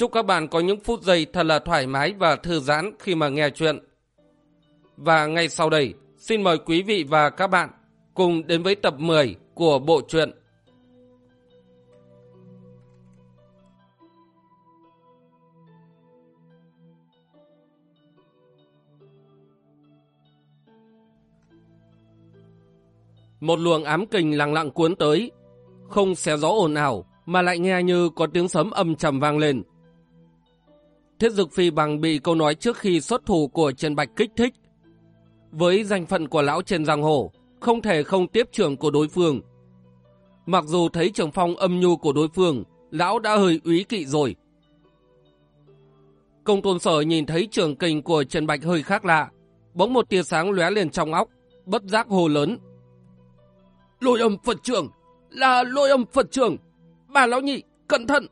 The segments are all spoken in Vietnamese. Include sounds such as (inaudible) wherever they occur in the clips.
Chúc các bạn có những phút giây thật là thoải mái và thư giãn khi mà nghe chuyện. Và ngay sau đây, xin mời quý vị và các bạn cùng đến với tập 10 của bộ truyện. Một luồng ám kình lặng lặng cuốn tới, không xé gió ồn ào mà lại nghe như có tiếng sấm âm trầm vang lên. Thiết Dực Phi bằng bị câu nói trước khi xuất thủ của Trần Bạch kích thích. Với danh phận của lão trên giang hồ, không thể không tiếp trưởng của đối phương. Mặc dù thấy trường phong âm nhu của đối phương, lão đã hơi úy kỵ rồi. Công tôn sở nhìn thấy trường kình của Trần Bạch hơi khác lạ, bỗng một tia sáng lóe lên trong óc, bất giác hồ lớn. Lôi âm Phật trưởng, là lôi âm Phật trưởng, bà lão nhị, cẩn thận!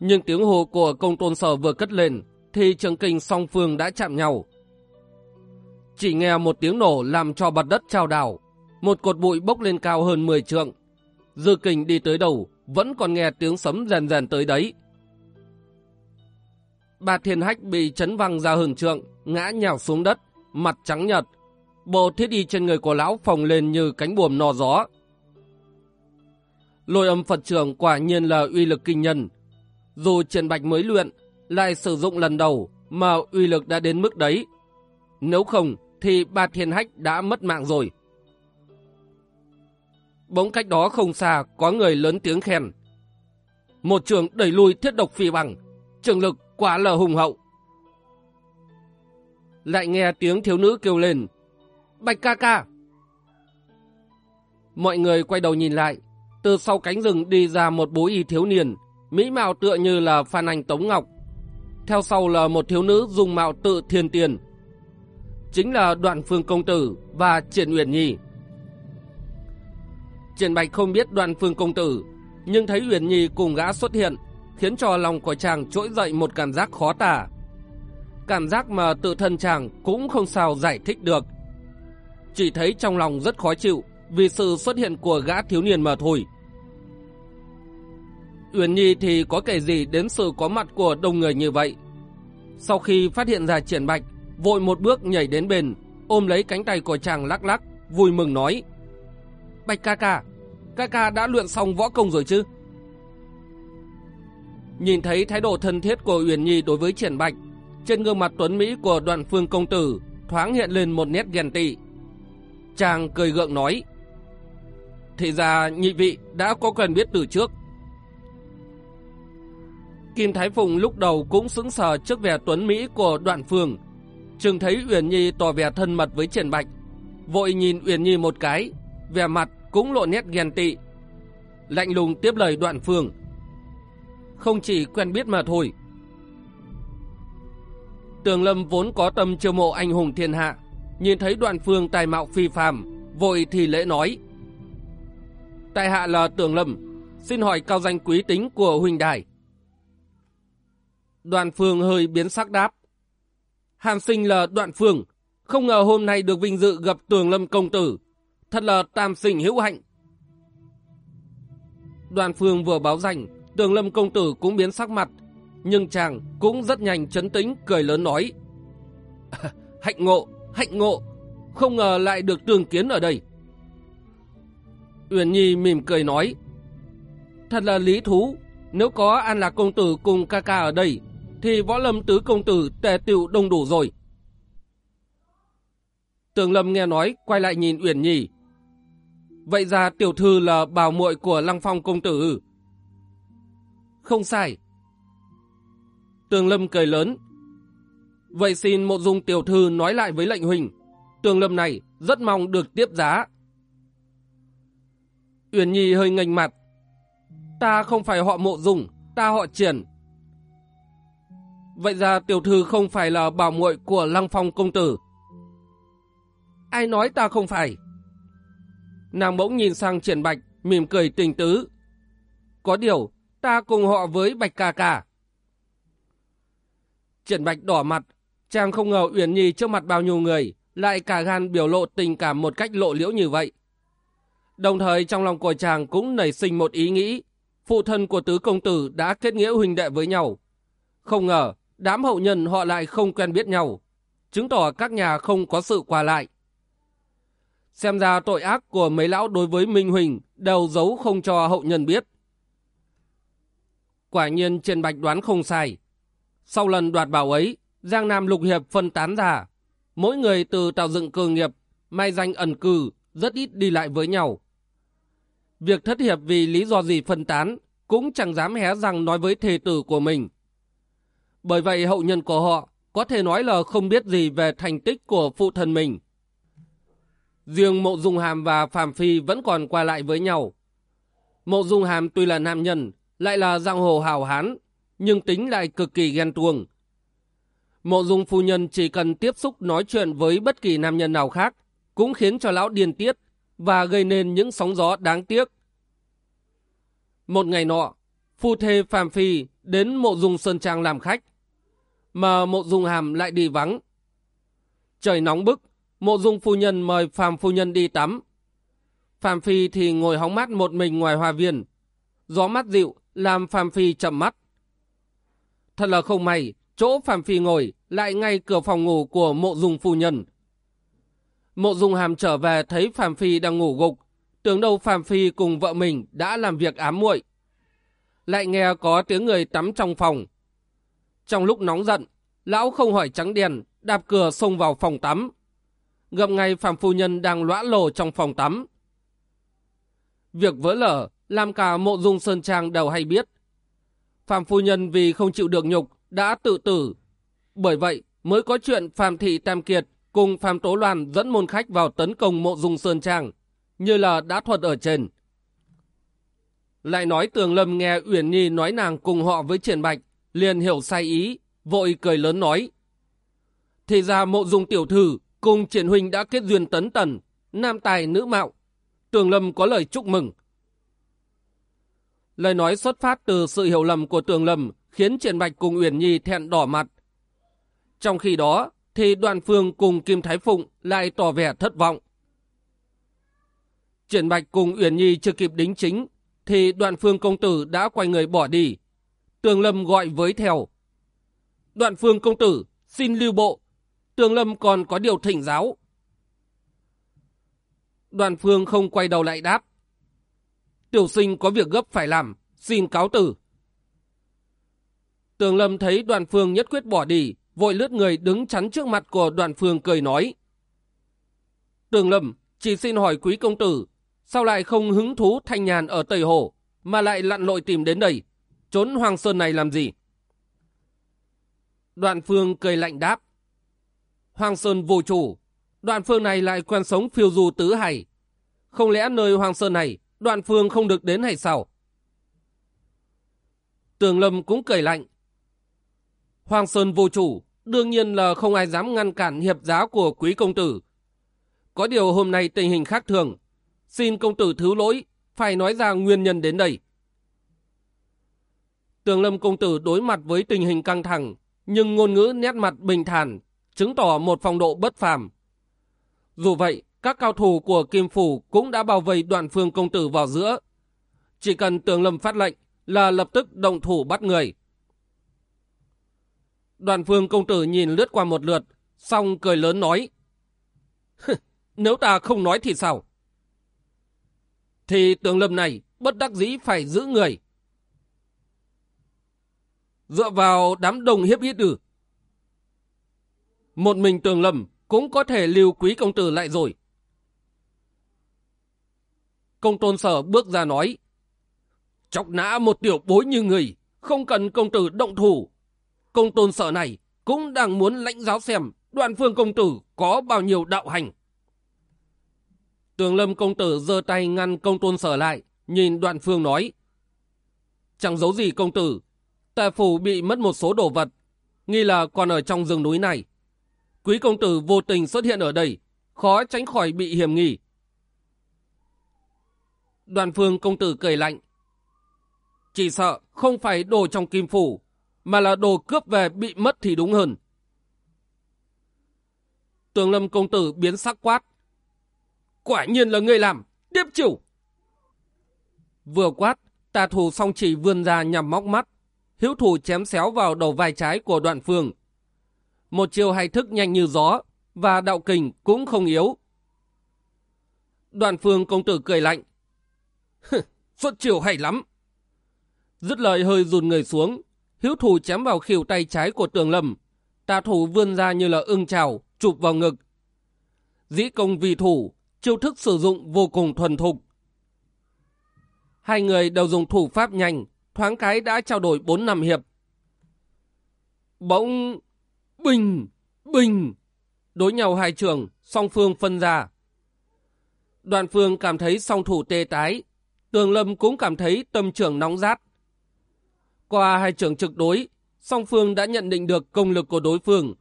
Nhưng tiếng hồ của công tôn sở vừa cất lên, thì trường kinh song phương đã chạm nhau. Chỉ nghe một tiếng nổ làm cho mặt đất trao đảo, một cột bụi bốc lên cao hơn 10 trượng. Dư kình đi tới đầu, vẫn còn nghe tiếng sấm rèn rèn tới đấy. Bà thiên hách bị chấn văng ra hưởng trượng, ngã nhào xuống đất, mặt trắng nhật. Bộ thiết y trên người của lão phồng lên như cánh buồm nò gió. Lôi âm Phật trưởng quả nhiên là uy lực kinh nhân, dù Trần Bạch mới luyện, lại sử dụng lần đầu mà uy lực đã đến mức đấy. Nếu không thì ba thiên hách đã mất mạng rồi. Bỗng cách đó không xa có người lớn tiếng khen. Một trường đẩy lui thiết độc phi bằng, trường lực quá là hùng hậu. Lại nghe tiếng thiếu nữ kêu lên. Bạch ca ca! Mọi người quay đầu nhìn lại, từ sau cánh rừng đi ra một bố y thiếu niên, Mỹ mạo tựa như là Phan Anh Tống Ngọc. Theo sau là một thiếu nữ dùng mạo tự thiên tiền. Chính là đoạn phương công tử và triển uyển nhi. Triển Bạch không biết đoạn phương công tử, nhưng thấy Uyển Nhi cùng gã xuất hiện, khiến cho lòng của chàng trỗi dậy một cảm giác khó tả. Cảm giác mà tự thân chàng cũng không sao giải thích được. Chỉ thấy trong lòng rất khó chịu vì sự xuất hiện của gã thiếu niên mà thôi. Uyển Nhi thì có kể gì đến sự có mặt của đông người như vậy. Sau khi phát hiện ra triển bạch, vội một bước nhảy đến bên, ôm lấy cánh tay của chàng lắc lắc, vui mừng nói. Bạch ca ca, ca ca đã luyện xong võ công rồi chứ? Nhìn thấy thái độ thân thiết của Uyển Nhi đối với triển bạch, trên gương mặt tuấn Mỹ của đoàn phương công tử thoáng hiện lên một nét ghen tị. Chàng cười gượng nói. Thì ra nhị vị đã có quen biết từ trước. Kim Thái Phùng lúc đầu cũng sững sờ trước vẻ tuấn Mỹ của đoạn phương. Trừng thấy Uyển Nhi tỏ vẻ thân mật với Triển Bạch. Vội nhìn Uyển Nhi một cái, vẻ mặt cũng lộ nét ghen tị. Lạnh lùng tiếp lời đoạn phương. Không chỉ quen biết mà thôi. Tường Lâm vốn có tâm chiêu mộ anh hùng thiên hạ, nhìn thấy đoạn phương tài mạo phi phàm, vội thì lễ nói. Tại hạ là Tường Lâm, xin hỏi cao danh quý tính của huynh đài. Đoàn phương hơi biến sắc đáp. Hàn sinh là đoạn phương, không ngờ hôm nay được vinh dự gặp tường lâm công tử. Thật là tam sinh hữu hạnh. Đoàn phương vừa báo danh, tường lâm công tử cũng biến sắc mặt, nhưng chàng cũng rất nhanh chấn tĩnh, cười lớn nói. (laughs) hạnh ngộ, hạnh ngộ, không ngờ lại được tường kiến ở đây. Uyển Nhi mỉm cười nói, thật là lý thú, nếu có An Lạc Công Tử cùng ca ca ở đây, thì võ lâm tứ công tử tề tiệu đông đủ rồi. Tường Lâm nghe nói, quay lại nhìn Uyển Nhi. Vậy ra tiểu thư là bào muội của Lăng Phong công tử. Không sai. Tường Lâm cười lớn. Vậy xin mộ dung tiểu thư nói lại với lệnh huynh. Tường Lâm này rất mong được tiếp giá. Uyển Nhi hơi ngành mặt. Ta không phải họ mộ dung, ta họ triển, Vậy ra tiểu thư không phải là bảo muội của Lăng Phong công tử. Ai nói ta không phải? Nàng bỗng nhìn sang triển bạch, mỉm cười tình tứ. Có điều, ta cùng họ với bạch ca ca. Triển bạch đỏ mặt, chàng không ngờ Uyển Nhi trước mặt bao nhiêu người, lại cả gan biểu lộ tình cảm một cách lộ liễu như vậy. Đồng thời trong lòng của chàng cũng nảy sinh một ý nghĩ, phụ thân của tứ công tử đã kết nghĩa huynh đệ với nhau. Không ngờ, đám hậu nhân họ lại không quen biết nhau, chứng tỏ các nhà không có sự qua lại. Xem ra tội ác của mấy lão đối với Minh Huỳnh đều giấu không cho hậu nhân biết. Quả nhiên Trần bạch đoán không sai. Sau lần đoạt bảo ấy, Giang Nam lục hiệp phân tán ra. Mỗi người từ tạo dựng cơ nghiệp, may danh ẩn cư, rất ít đi lại với nhau. Việc thất hiệp vì lý do gì phân tán, cũng chẳng dám hé răng nói với thề tử của mình. Bởi vậy hậu nhân của họ có thể nói là không biết gì về thành tích của phụ thân mình. Riêng Mộ Dung Hàm và Phạm Phi vẫn còn qua lại với nhau. Mộ Dung Hàm tuy là nam nhân, lại là giang hồ hào hán, nhưng tính lại cực kỳ ghen tuông. Mộ Dung phu nhân chỉ cần tiếp xúc nói chuyện với bất kỳ nam nhân nào khác, cũng khiến cho lão điên tiết và gây nên những sóng gió đáng tiếc. Một ngày nọ, phu thê Phạm Phi đến mộ dung Sơn Trang làm khách, mà mộ dung hàm lại đi vắng. Trời nóng bức, mộ dung phu nhân mời Phạm phu nhân đi tắm. Phạm Phi thì ngồi hóng mát một mình ngoài hoa viên. Gió mát dịu làm Phạm Phi chậm mắt. Thật là không may, chỗ Phạm Phi ngồi lại ngay cửa phòng ngủ của mộ dung phu nhân. Mộ dung hàm trở về thấy Phạm Phi đang ngủ gục, tưởng đâu Phạm Phi cùng vợ mình đã làm việc ám muội. Lại nghe có tiếng người tắm trong phòng. Trong lúc nóng giận, lão không hỏi trắng đèn, đạp cửa xông vào phòng tắm. Gặp ngay Phạm Phu Nhân đang lõa lồ trong phòng tắm. Việc vỡ lở làm cả mộ dung Sơn Trang đều hay biết. Phạm Phu Nhân vì không chịu được nhục đã tự tử. Bởi vậy mới có chuyện Phạm Thị Tam Kiệt cùng Phạm Tố Loan dẫn môn khách vào tấn công mộ dung Sơn Trang, như là đã thuật ở trên. Lại nói Tường Lâm nghe Uyển Nhi nói nàng cùng họ với Triển Bạch, liền hiểu sai ý, vội cười lớn nói. Thì ra mộ dung tiểu thư cùng Triển Huynh đã kết duyên tấn tần, nam tài nữ mạo. Tường Lâm có lời chúc mừng. Lời nói xuất phát từ sự hiểu lầm của Tường Lâm khiến Triển Bạch cùng Uyển Nhi thẹn đỏ mặt. Trong khi đó, thì đoàn phương cùng Kim Thái Phụng lại tỏ vẻ thất vọng. Triển Bạch cùng Uyển Nhi chưa kịp đính chính, thì đoàn phương công tử đã quay người bỏ đi. Tường Lâm gọi với theo. Đoạn phương công tử, xin lưu bộ. Tường Lâm còn có điều thỉnh giáo. Đoàn phương không quay đầu lại đáp. Tiểu sinh có việc gấp phải làm, xin cáo tử. Tường Lâm thấy đoàn phương nhất quyết bỏ đi, vội lướt người đứng chắn trước mặt của đoàn phương cười nói. Tường Lâm, chỉ xin hỏi quý công tử, sao lại không hứng thú thanh nhàn ở Tây Hồ, mà lại lặn lội tìm đến đây, trốn Hoàng Sơn này làm gì? Đoạn phương cười lạnh đáp. Hoàng Sơn vô chủ, đoạn phương này lại quen sống phiêu du tứ hải. Không lẽ nơi Hoàng Sơn này, đoạn phương không được đến hay sao? Tường Lâm cũng cười lạnh. Hoàng Sơn vô chủ, đương nhiên là không ai dám ngăn cản hiệp giáo của quý công tử. Có điều hôm nay tình hình khác thường, xin công tử thứ lỗi, phải nói ra nguyên nhân đến đây. Tường lâm công tử đối mặt với tình hình căng thẳng, nhưng ngôn ngữ nét mặt bình thản, chứng tỏ một phong độ bất phàm. Dù vậy, các cao thủ của Kim Phủ cũng đã bao vây đoạn phương công tử vào giữa. Chỉ cần tường lâm phát lệnh là lập tức động thủ bắt người. Đoàn phương công tử nhìn lướt qua một lượt, xong cười lớn nói. Nếu ta không nói thì sao? Thì tường lâm này bất đắc dĩ phải giữ người. Dựa vào đám đồng hiếp ít ư. Một mình tường lâm cũng có thể lưu quý công tử lại rồi. Công tôn sở bước ra nói. Chọc nã một tiểu bối như người, không cần công tử động thủ công tôn sở này cũng đang muốn lãnh giáo xem đoạn phương công tử có bao nhiêu đạo hành. Tường lâm công tử giơ tay ngăn công tôn sở lại, nhìn đoạn phương nói. Chẳng giấu gì công tử, tà phủ bị mất một số đồ vật. nghi là còn ở trong rừng núi này. Quý công tử vô tình xuất hiện ở đây, khó tránh khỏi bị hiểm nghi. Đoàn phương công tử cười lạnh. Chỉ sợ không phải đồ trong kim phủ, mà là đồ cướp về bị mất thì đúng hơn. Tường lâm công tử biến sắc quát. Quả nhiên là người làm, tiếp chịu. Vừa quát, tà thủ song chỉ vươn ra nhằm móc mắt, hữu thủ chém xéo vào đầu vai trái của đoạn phương. Một chiều hay thức nhanh như gió, và đạo kình cũng không yếu. Đoạn phương công tử cười lạnh. Xuất chiều hay lắm. Dứt lời hơi rùn người xuống, hữu thủ chém vào khỉu tay trái của tường lâm. Tà thủ vươn ra như là ưng trào, chụp vào ngực. Dĩ công vì thủ, chiêu thức sử dụng vô cùng thuần thục. Hai người đều dùng thủ pháp nhanh, thoáng cái đã trao đổi 4 năm hiệp. Bỗng, bình, bình, đối nhau hai trường, song phương phân ra. Đoàn phương cảm thấy song thủ tê tái, tường lâm cũng cảm thấy tâm trường nóng rát. Qua hai trường trực đối, song phương đã nhận định được công lực của đối phương.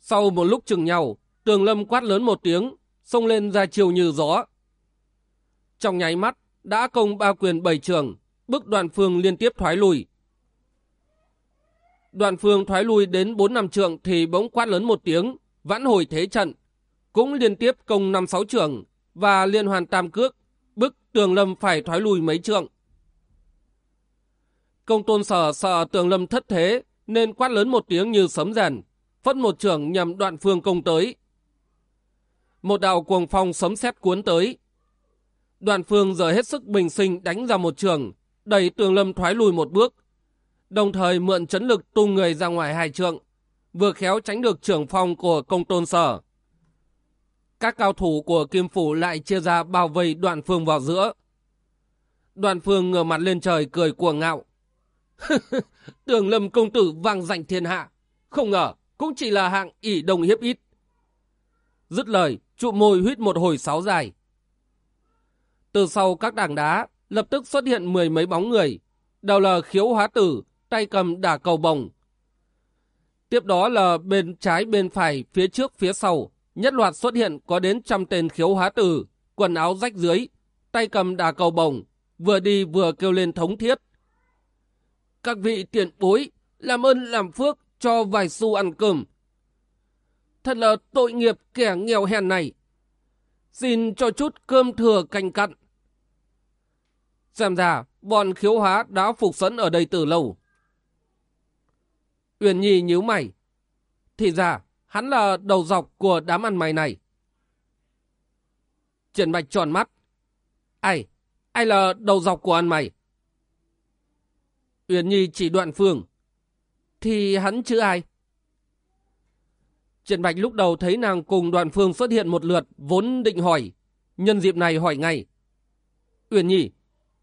Sau một lúc chừng nhau, tường lâm quát lớn một tiếng, xông lên ra chiều như gió. Trong nháy mắt, đã công ba quyền bảy trường, bức đoàn phương liên tiếp thoái lùi. Đoàn phương thoái lui đến 4 năm trường thì bỗng quát lớn một tiếng, vãn hồi thế trận, cũng liên tiếp công 5-6 trường và liên hoàn tam cước, bức tường lâm phải thoái lùi mấy trượng. Công tôn sở sợ tường lâm thất thế nên quát lớn một tiếng như sấm rèn, phất một trường nhằm đoạn phương công tới. Một đạo cuồng phong sấm sét cuốn tới. Đoạn phương giờ hết sức bình sinh đánh ra một trường, đẩy tường lâm thoái lùi một bước, đồng thời mượn chấn lực tung người ra ngoài hai trượng, vừa khéo tránh được trưởng phong của công tôn sở. Các cao thủ của Kim Phủ lại chia ra bao vây đoạn phương vào giữa. Đoạn phương ngửa mặt lên trời cười cuồng ngạo. (laughs) Tường lâm công tử vang danh thiên hạ. Không ngờ, cũng chỉ là hạng ỷ đồng hiếp ít. Dứt lời, trụ môi huyết một hồi sáu dài. Từ sau các đảng đá, lập tức xuất hiện mười mấy bóng người. Đầu là khiếu hóa tử, tay cầm đả cầu bồng. Tiếp đó là bên trái bên phải, phía trước phía sau, nhất loạt xuất hiện có đến trăm tên khiếu hóa tử, quần áo rách dưới, tay cầm đà cầu bồng, vừa đi vừa kêu lên thống thiết. Các vị tiền bối, làm ơn làm phước cho vài xu ăn cơm. Thật là tội nghiệp kẻ nghèo hèn này. Xin cho chút cơm thừa canh cặn. Xem ra, bọn khiếu hóa đã phục sẵn ở đây từ lâu. Uyển Nhi nhíu mày. Thì ra, hắn là đầu dọc của đám ăn mày này. Triển Bạch tròn mắt. Ai? Ai là đầu dọc của ăn mày? Uyển Nhi chỉ đoạn phương. Thì hắn chứ ai? Triển Bạch lúc đầu thấy nàng cùng đoàn phương xuất hiện một lượt, vốn định hỏi. Nhân dịp này hỏi ngay. Uyển Nhi,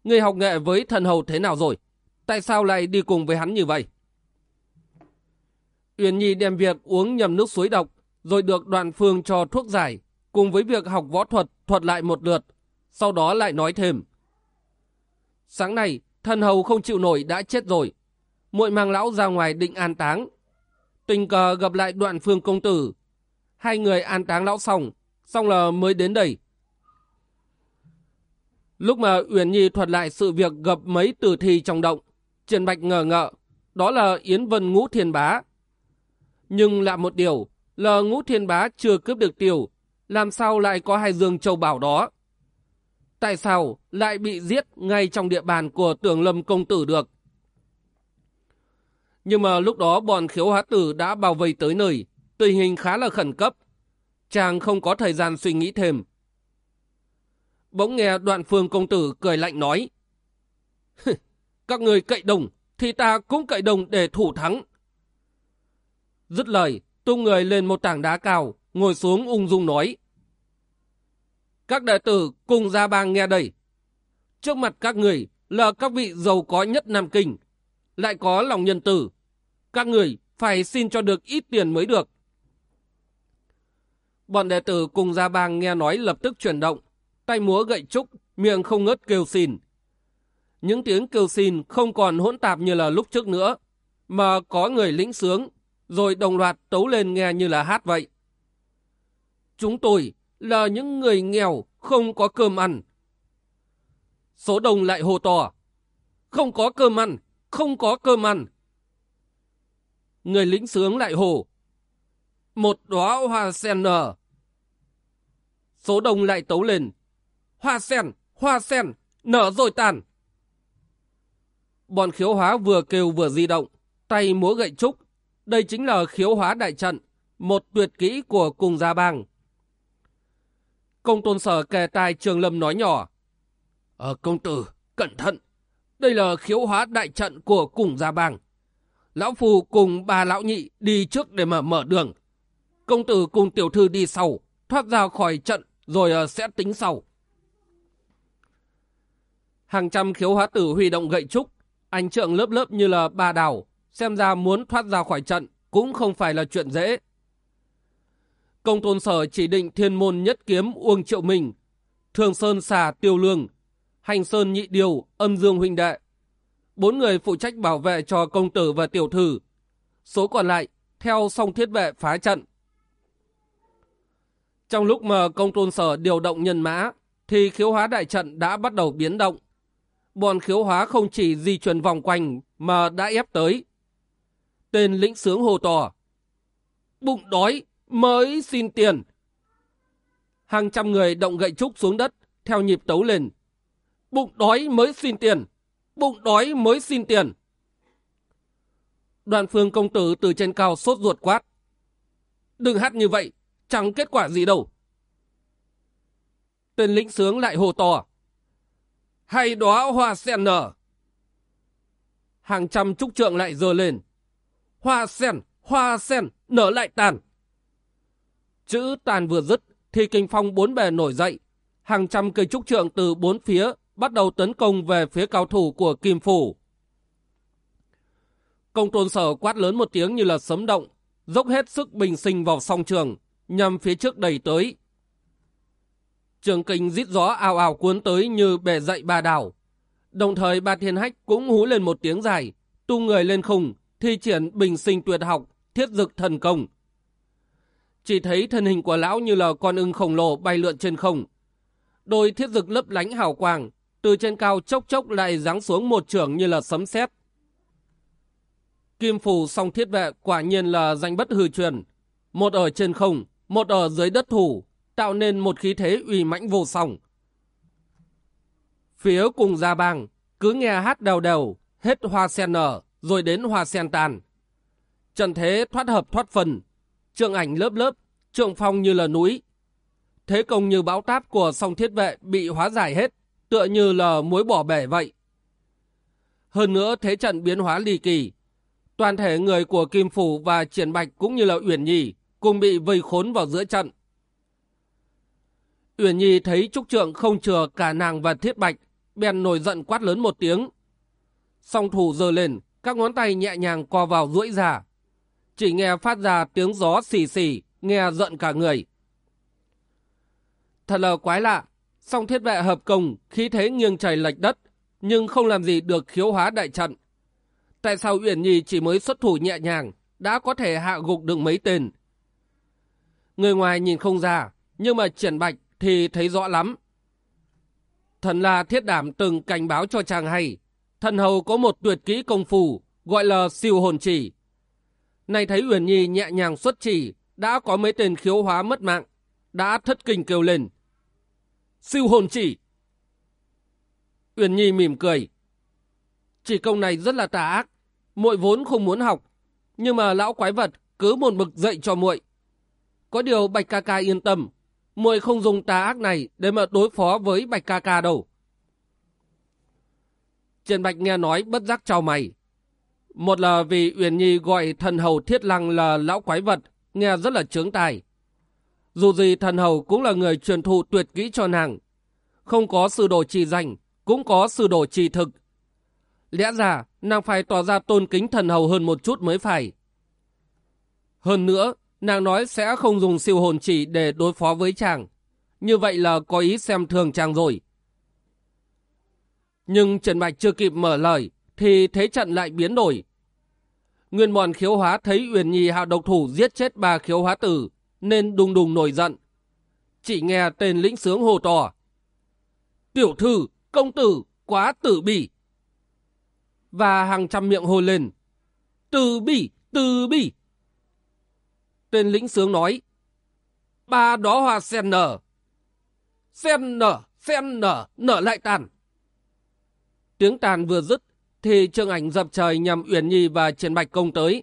người học nghệ với thần hầu thế nào rồi? Tại sao lại đi cùng với hắn như vậy? Uyển Nhi đem việc uống nhầm nước suối độc, rồi được đoàn phương cho thuốc giải, cùng với việc học võ thuật thuật lại một lượt, sau đó lại nói thêm. Sáng nay, thần hầu không chịu nổi đã chết rồi. muội mang lão ra ngoài định an táng. Tình cờ gặp lại đoạn phương công tử. Hai người an táng lão xong, xong là mới đến đây. Lúc mà Uyển Nhi thuật lại sự việc gặp mấy tử thi trong động, Trần Bạch ngờ ngợ, đó là Yến Vân Ngũ Thiên Bá nhưng lạ một điều là ngũ thiên bá chưa cướp được tiểu, làm sao lại có hai dương châu bảo đó? Tại sao lại bị giết ngay trong địa bàn của tưởng lâm công tử được? Nhưng mà lúc đó bọn khiếu hóa tử đã bao vây tới nơi, tình hình khá là khẩn cấp. Chàng không có thời gian suy nghĩ thêm. Bỗng nghe đoạn phương công tử cười lạnh nói. Các người cậy đồng, thì ta cũng cậy đồng để thủ thắng. Dứt lời, tung người lên một tảng đá cao, ngồi xuống ung dung nói. Các đệ tử cùng ra bang nghe đây. Trước mặt các người là các vị giàu có nhất Nam Kinh, lại có lòng nhân tử. Các người phải xin cho được ít tiền mới được. Bọn đệ tử cùng ra bang nghe nói lập tức chuyển động, tay múa gậy trúc, miệng không ngớt kêu xin. Những tiếng kêu xin không còn hỗn tạp như là lúc trước nữa, mà có người lĩnh sướng, rồi đồng loạt tấu lên nghe như là hát vậy. Chúng tôi là những người nghèo, không có cơm ăn. Số đông lại hô to. Không có cơm ăn, không có cơm ăn. Người lính sướng lại hô. Một đóa hoa sen nở. Số đông lại tấu lên. Hoa sen, hoa sen, nở rồi tàn. Bọn khiếu hóa vừa kêu vừa di động, tay múa gậy trúc. Đây chính là khiếu hóa đại trận, một tuyệt kỹ của cùng gia bang. Công tôn sở kề tai Trường Lâm nói nhỏ. Ờ, công tử, cẩn thận. Đây là khiếu hóa đại trận của cùng gia bang. Lão Phù cùng bà lão nhị đi trước để mà mở đường. Công tử cùng tiểu thư đi sau, thoát ra khỏi trận rồi ờ, sẽ tính sau. Hàng trăm khiếu hóa tử huy động gậy trúc, anh trượng lớp lớp như là ba đảo, xem ra muốn thoát ra khỏi trận cũng không phải là chuyện dễ. Công tôn sở chỉ định thiên môn nhất kiếm Uông Triệu Minh, Thường Sơn xà Tiêu Lương, Hành Sơn Nhị Điều, Âm Dương Huynh Đệ. Bốn người phụ trách bảo vệ cho công tử và tiểu thử. Số còn lại theo song thiết vệ phá trận. Trong lúc mà công tôn sở điều động nhân mã, thì khiếu hóa đại trận đã bắt đầu biến động. Bọn khiếu hóa không chỉ di chuyển vòng quanh mà đã ép tới. Tên lĩnh sướng hồ to. Bụng đói, mới xin tiền. Hàng trăm người động gậy trúc xuống đất, theo nhịp tấu lên. Bụng đói mới xin tiền, bụng đói mới xin tiền. Đoàn phương công tử từ trên cao sốt ruột quát. Đừng hát như vậy, chẳng kết quả gì đâu. Tên lĩnh sướng lại hồ to. Hay đóa hoa sen nở. Hàng trăm trúc trượng lại dơ lên. Hoa sen, hoa sen, nở lại tàn. Chữ tàn vừa dứt thì kinh phong bốn bề nổi dậy. Hàng trăm cây trúc trượng từ bốn phía bắt đầu tấn công về phía cao thủ của Kim Phủ. Công tôn sở quát lớn một tiếng như là sấm động, dốc hết sức bình sinh vào song trường, nhằm phía trước đẩy tới. Trường kinh rít gió ào ào cuốn tới như bể dậy ba đảo. Đồng thời ba thiên hách cũng hú lên một tiếng dài, tu người lên khùng, thi triển bình sinh tuyệt học, thiết dực thần công. Chỉ thấy thân hình của lão như là con ưng khổng lồ bay lượn trên không. Đôi thiết dực lấp lánh hào quang, từ trên cao chốc chốc lại giáng xuống một trưởng như là sấm sét. Kim phù song thiết vệ quả nhiên là danh bất hư truyền. Một ở trên không, một ở dưới đất thủ, tạo nên một khí thế uy mãnh vô song. Phía cùng gia bang, cứ nghe hát đều đều, hết hoa sen nở, rồi đến hoa sen tàn. Trận thế thoát hợp thoát phần, trượng ảnh lớp lớp, trượng phong như là núi. Thế công như bão táp của song thiết vệ bị hóa giải hết, tựa như là muối bỏ bể vậy. Hơn nữa thế trận biến hóa ly kỳ. Toàn thể người của Kim Phủ và Triển Bạch cũng như là Uyển Nhi cùng bị vây khốn vào giữa trận. Uyển Nhi thấy Trúc Trượng không chừa cả nàng và Thiết Bạch, bèn nổi giận quát lớn một tiếng. Song thủ giơ lên, các ngón tay nhẹ nhàng co vào duỗi ra, chỉ nghe phát ra tiếng gió xì xì, nghe giận cả người. Thật là quái lạ, song thiết vệ hợp công, khí thế nghiêng trời lệch đất, nhưng không làm gì được khiếu hóa đại trận. Tại sao Uyển Nhi chỉ mới xuất thủ nhẹ nhàng, đã có thể hạ gục được mấy tên? Người ngoài nhìn không ra, nhưng mà triển bạch thì thấy rõ lắm. Thần là thiết đảm từng cảnh báo cho chàng hay, thần hầu có một tuyệt kỹ công phu, gọi là siêu hồn chỉ, này thấy Uyển Nhi nhẹ nhàng xuất chỉ, đã có mấy tên khiếu hóa mất mạng, đã thất kinh kêu lên. Siêu hồn chỉ! Uyển Nhi mỉm cười. Chỉ công này rất là tà ác, muội vốn không muốn học, nhưng mà lão quái vật cứ một mực dạy cho muội. Có điều Bạch ca ca yên tâm, muội không dùng tà ác này để mà đối phó với Bạch ca ca đâu. Trần Bạch nghe nói bất giác trao mày, một là vì Uyển Nhi gọi thần hầu Thiết Lăng là lão quái vật, nghe rất là trướng tài. Dù gì thần hầu cũng là người truyền thụ tuyệt kỹ cho nàng. Không có sư đồ trì danh, cũng có sư đồ trì thực. Lẽ ra, nàng phải tỏ ra tôn kính thần hầu hơn một chút mới phải. Hơn nữa, nàng nói sẽ không dùng siêu hồn chỉ để đối phó với chàng. Như vậy là có ý xem thường chàng rồi. Nhưng Trần Bạch chưa kịp mở lời, thì thế trận lại biến đổi. Nguyên mòn khiếu hóa thấy Uyển Nhi hạ độc thủ giết chết ba khiếu hóa tử, nên đùng đùng nổi giận. Chỉ nghe tên lĩnh sướng hồ to. Tiểu thư, công tử, quá tử bỉ. Và hàng trăm miệng hô lên. Tử bỉ, tử bỉ. Tên lĩnh sướng nói. Ba đó hoa sen nở. Sen nở, sen nở, nở lại tàn. Tiếng tàn vừa dứt, thì trương ảnh dập trời nhằm Uyển Nhi và triển Bạch công tới.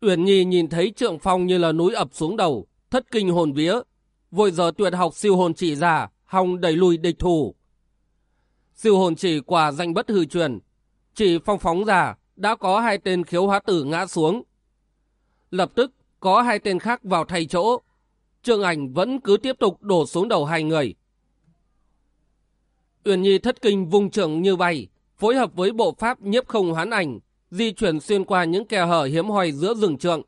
Uyển Nhi nhìn thấy trượng phong như là núi ập xuống đầu, thất kinh hồn vía, vội giờ tuyệt học siêu hồn chỉ ra, hòng đẩy lùi địch thủ. Siêu hồn chỉ quả danh bất hư truyền, chỉ phong phóng ra, đã có hai tên khiếu hóa tử ngã xuống. Lập tức, có hai tên khác vào thay chỗ. Trương ảnh vẫn cứ tiếp tục đổ xuống đầu hai người. Uyển Nhi thất kinh vùng trưởng như bay, phối hợp với bộ pháp nhiếp không hoán ảnh, di chuyển xuyên qua những khe hở hiếm hoi giữa rừng trượng.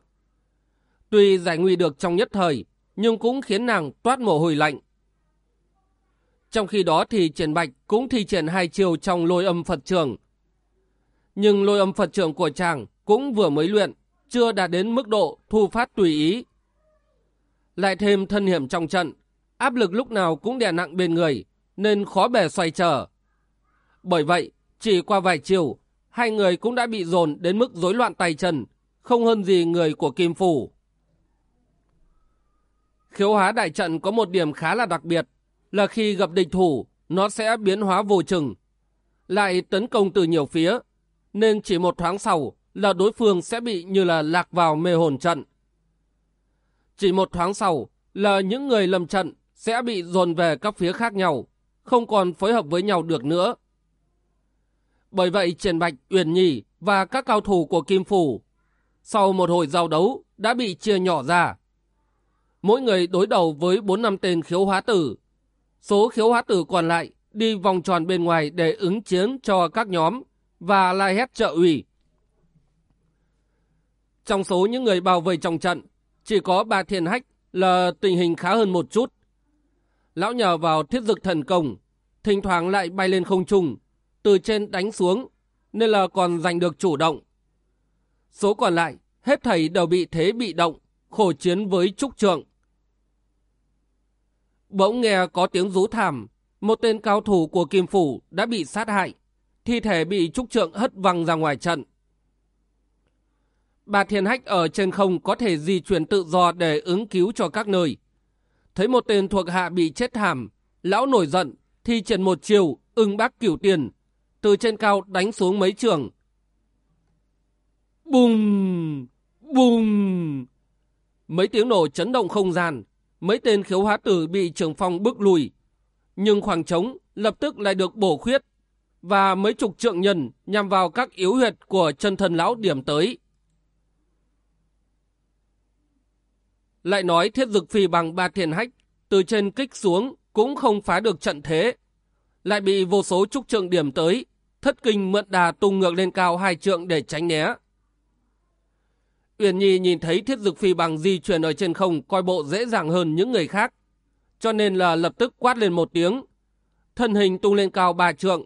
Tuy giải nguy được trong nhất thời, nhưng cũng khiến nàng toát mồ hôi lạnh. Trong khi đó thì Triển Bạch cũng thi triển hai chiều trong lôi âm Phật trường. Nhưng lôi âm Phật trường của chàng cũng vừa mới luyện, chưa đạt đến mức độ thu phát tùy ý. Lại thêm thân hiểm trong trận, áp lực lúc nào cũng đè nặng bên người, nên khó bề xoay trở. Bởi vậy, chỉ qua vài chiều, hai người cũng đã bị dồn đến mức rối loạn tay chân, không hơn gì người của Kim Phủ. Khiếu hóa đại trận có một điểm khá là đặc biệt, là khi gặp địch thủ, nó sẽ biến hóa vô chừng, lại tấn công từ nhiều phía, nên chỉ một thoáng sau là đối phương sẽ bị như là lạc vào mê hồn trận. Chỉ một thoáng sau là những người lầm trận sẽ bị dồn về các phía khác nhau, không còn phối hợp với nhau được nữa. Bởi vậy Triển Bạch, Uyển Nhi và các cao thủ của Kim Phủ sau một hồi giao đấu đã bị chia nhỏ ra. Mỗi người đối đầu với 4 năm tên khiếu hóa tử. Số khiếu hóa tử còn lại đi vòng tròn bên ngoài để ứng chiến cho các nhóm và lai hét trợ ủy. Trong số những người bảo vệ trong trận, chỉ có ba thiên hách là tình hình khá hơn một chút. Lão nhờ vào thiết dực thần công, thỉnh thoảng lại bay lên không trung, từ trên đánh xuống, nên là còn giành được chủ động. Số còn lại, hết thầy đều bị thế bị động, khổ chiến với trúc trượng. Bỗng nghe có tiếng rú thảm, một tên cao thủ của Kim Phủ đã bị sát hại, thi thể bị trúc trượng hất văng ra ngoài trận. Bà Thiên Hách ở trên không có thể di chuyển tự do để ứng cứu cho các nơi. Thấy một tên thuộc hạ bị chết thảm, lão nổi giận, thi triển một chiều, ưng bác cửu tiền, từ trên cao đánh xuống mấy trường. Bùng! Bùng! Mấy tiếng nổ chấn động không gian, mấy tên khiếu hóa tử bị trường phong bước lùi. Nhưng khoảng trống lập tức lại được bổ khuyết, và mấy chục trượng nhân nhằm vào các yếu huyệt của chân thần lão điểm tới. Lại nói thiết dực phi bằng ba thiền hách, từ trên kích xuống cũng không phá được trận thế. Lại bị vô số trúc trượng điểm tới, thất kinh mượn đà tung ngược lên cao hai trượng để tránh né. Uyển Nhi nhìn thấy thiết dực phi bằng di chuyển ở trên không coi bộ dễ dàng hơn những người khác. Cho nên là lập tức quát lên một tiếng. Thân hình tung lên cao ba trượng.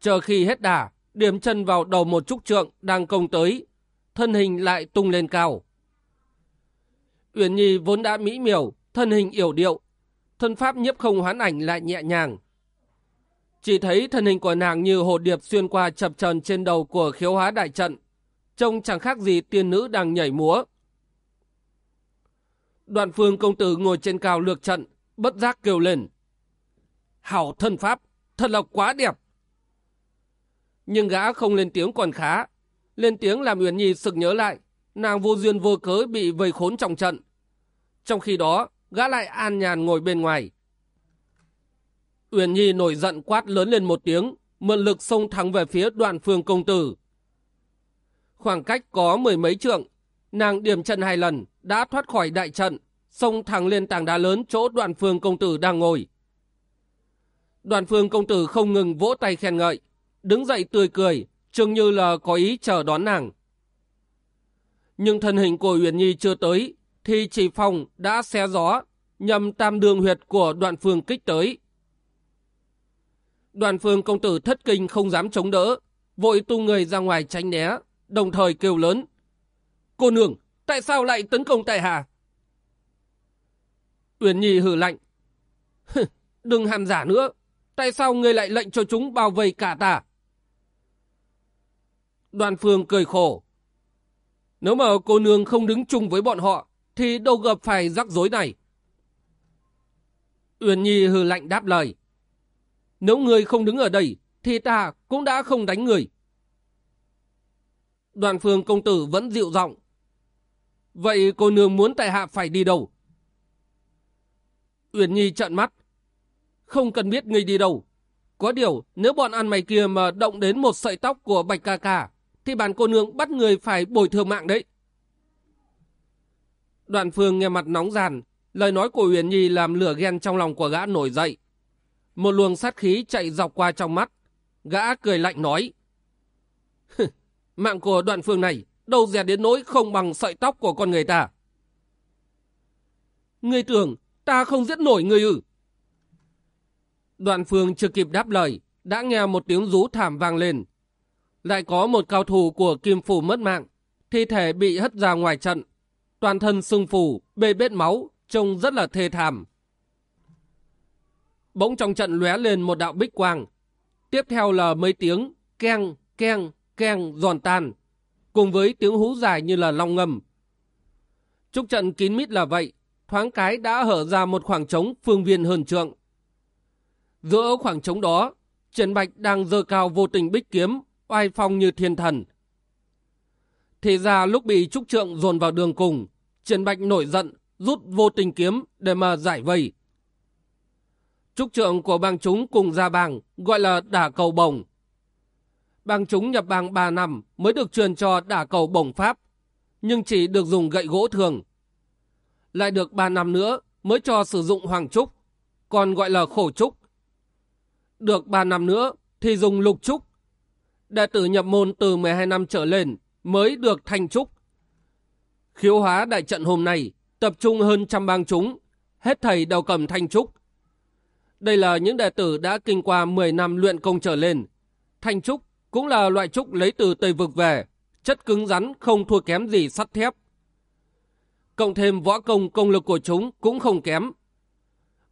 Chờ khi hết đà, điểm chân vào đầu một trúc trượng đang công tới. Thân hình lại tung lên cao. Uyển Nhi vốn đã mỹ miều, thân hình yểu điệu. Thân pháp nhiếp không hoán ảnh lại nhẹ nhàng. Chỉ thấy thân hình của nàng như hồ điệp xuyên qua chập trần trên đầu của khiếu hóa đại trận. Trông chẳng khác gì tiên nữ đang nhảy múa. Đoạn phương công tử ngồi trên cao lược trận, bất giác kêu lên. Hảo thân pháp, thật là quá đẹp. Nhưng gã không lên tiếng còn khá. Lên tiếng làm Uyển Nhi sực nhớ lại, nàng vô duyên vô cớ bị vây khốn trong trận. Trong khi đó, gã lại an nhàn ngồi bên ngoài. Uyển Nhi nổi giận quát lớn lên một tiếng, mượn lực xông thẳng về phía đoạn phương công tử. Khoảng cách có mười mấy trượng, nàng điểm trận hai lần, đã thoát khỏi đại trận, xông thẳng lên tảng đá lớn chỗ đoạn phương công tử đang ngồi. Đoàn phương công tử không ngừng vỗ tay khen ngợi, đứng dậy tươi cười, trông như là có ý chờ đón nàng. Nhưng thân hình của Uyển Nhi chưa tới, thì chỉ phòng đã xé gió, nhằm tam đường huyệt của đoạn phương kích tới. Đoàn phương công tử thất kinh không dám chống đỡ, vội tung người ra ngoài tránh né, đồng thời kêu lớn. Cô nương, tại sao lại tấn công tại hạ? Uyển Nhi hừ lạnh. Đừng hàm giả nữa, tại sao ngươi lại lệnh cho chúng bao vây cả ta? Đoàn phương cười khổ. Nếu mà cô nương không đứng chung với bọn họ, thì đâu gặp phải rắc rối này. Uyển Nhi hừ lạnh đáp lời. Nếu người không đứng ở đây, thì ta cũng đã không đánh người. Đoàn phương công tử vẫn dịu giọng. Vậy cô nương muốn tại hạ phải đi đâu? Uyển Nhi trợn mắt. Không cần biết người đi đâu. Có điều, nếu bọn ăn mày kia mà động đến một sợi tóc của Bạch Ca Ca, thì bản cô nương bắt người phải bồi thường mạng đấy. Đoàn phương nghe mặt nóng giàn, lời nói của Uyển Nhi làm lửa ghen trong lòng của gã nổi dậy. Một luồng sát khí chạy dọc qua trong mắt, gã cười lạnh nói. Mạng của đoạn phương này đâu dè đến nỗi không bằng sợi tóc của con người ta. Ngươi tưởng ta không giết nổi người ư. Đoạn phương chưa kịp đáp lời, đã nghe một tiếng rú thảm vang lên. Lại có một cao thủ của Kim Phủ mất mạng, thi thể bị hất ra ngoài trận. Toàn thân sưng phù, bê bết máu, trông rất là thê thảm. Bỗng trong trận lóe lên một đạo bích quang. Tiếp theo là mấy tiếng keng, keng, keng giòn tan, cùng với tiếng hú dài như là long ngầm. Trúc trận kín mít là vậy, thoáng cái đã hở ra một khoảng trống phương viên hơn trượng. Giữa khoảng trống đó, Trần Bạch đang dơ cao vô tình bích kiếm, oai phong như thiên thần. Thì ra lúc bị Trúc Trượng dồn vào đường cùng, Triển Bạch nổi giận, rút vô tình kiếm để mà giải vây. Trúc Trượng của bang chúng cùng ra bang, gọi là đả cầu bổng. Bang chúng nhập bang 3 năm mới được truyền cho đả cầu bổng Pháp, nhưng chỉ được dùng gậy gỗ thường. Lại được 3 năm nữa mới cho sử dụng hoàng trúc, còn gọi là khổ trúc. Được 3 năm nữa thì dùng lục trúc. Đệ tử nhập môn từ 12 năm trở lên mới được thanh trúc. Khiếu hóa đại trận hôm nay tập trung hơn trăm bang chúng, hết thầy đều cầm thanh trúc. Đây là những đệ tử đã kinh qua 10 năm luyện công trở lên. Thanh trúc cũng là loại trúc lấy từ Tây Vực về, chất cứng rắn không thua kém gì sắt thép. Cộng thêm võ công công lực của chúng cũng không kém.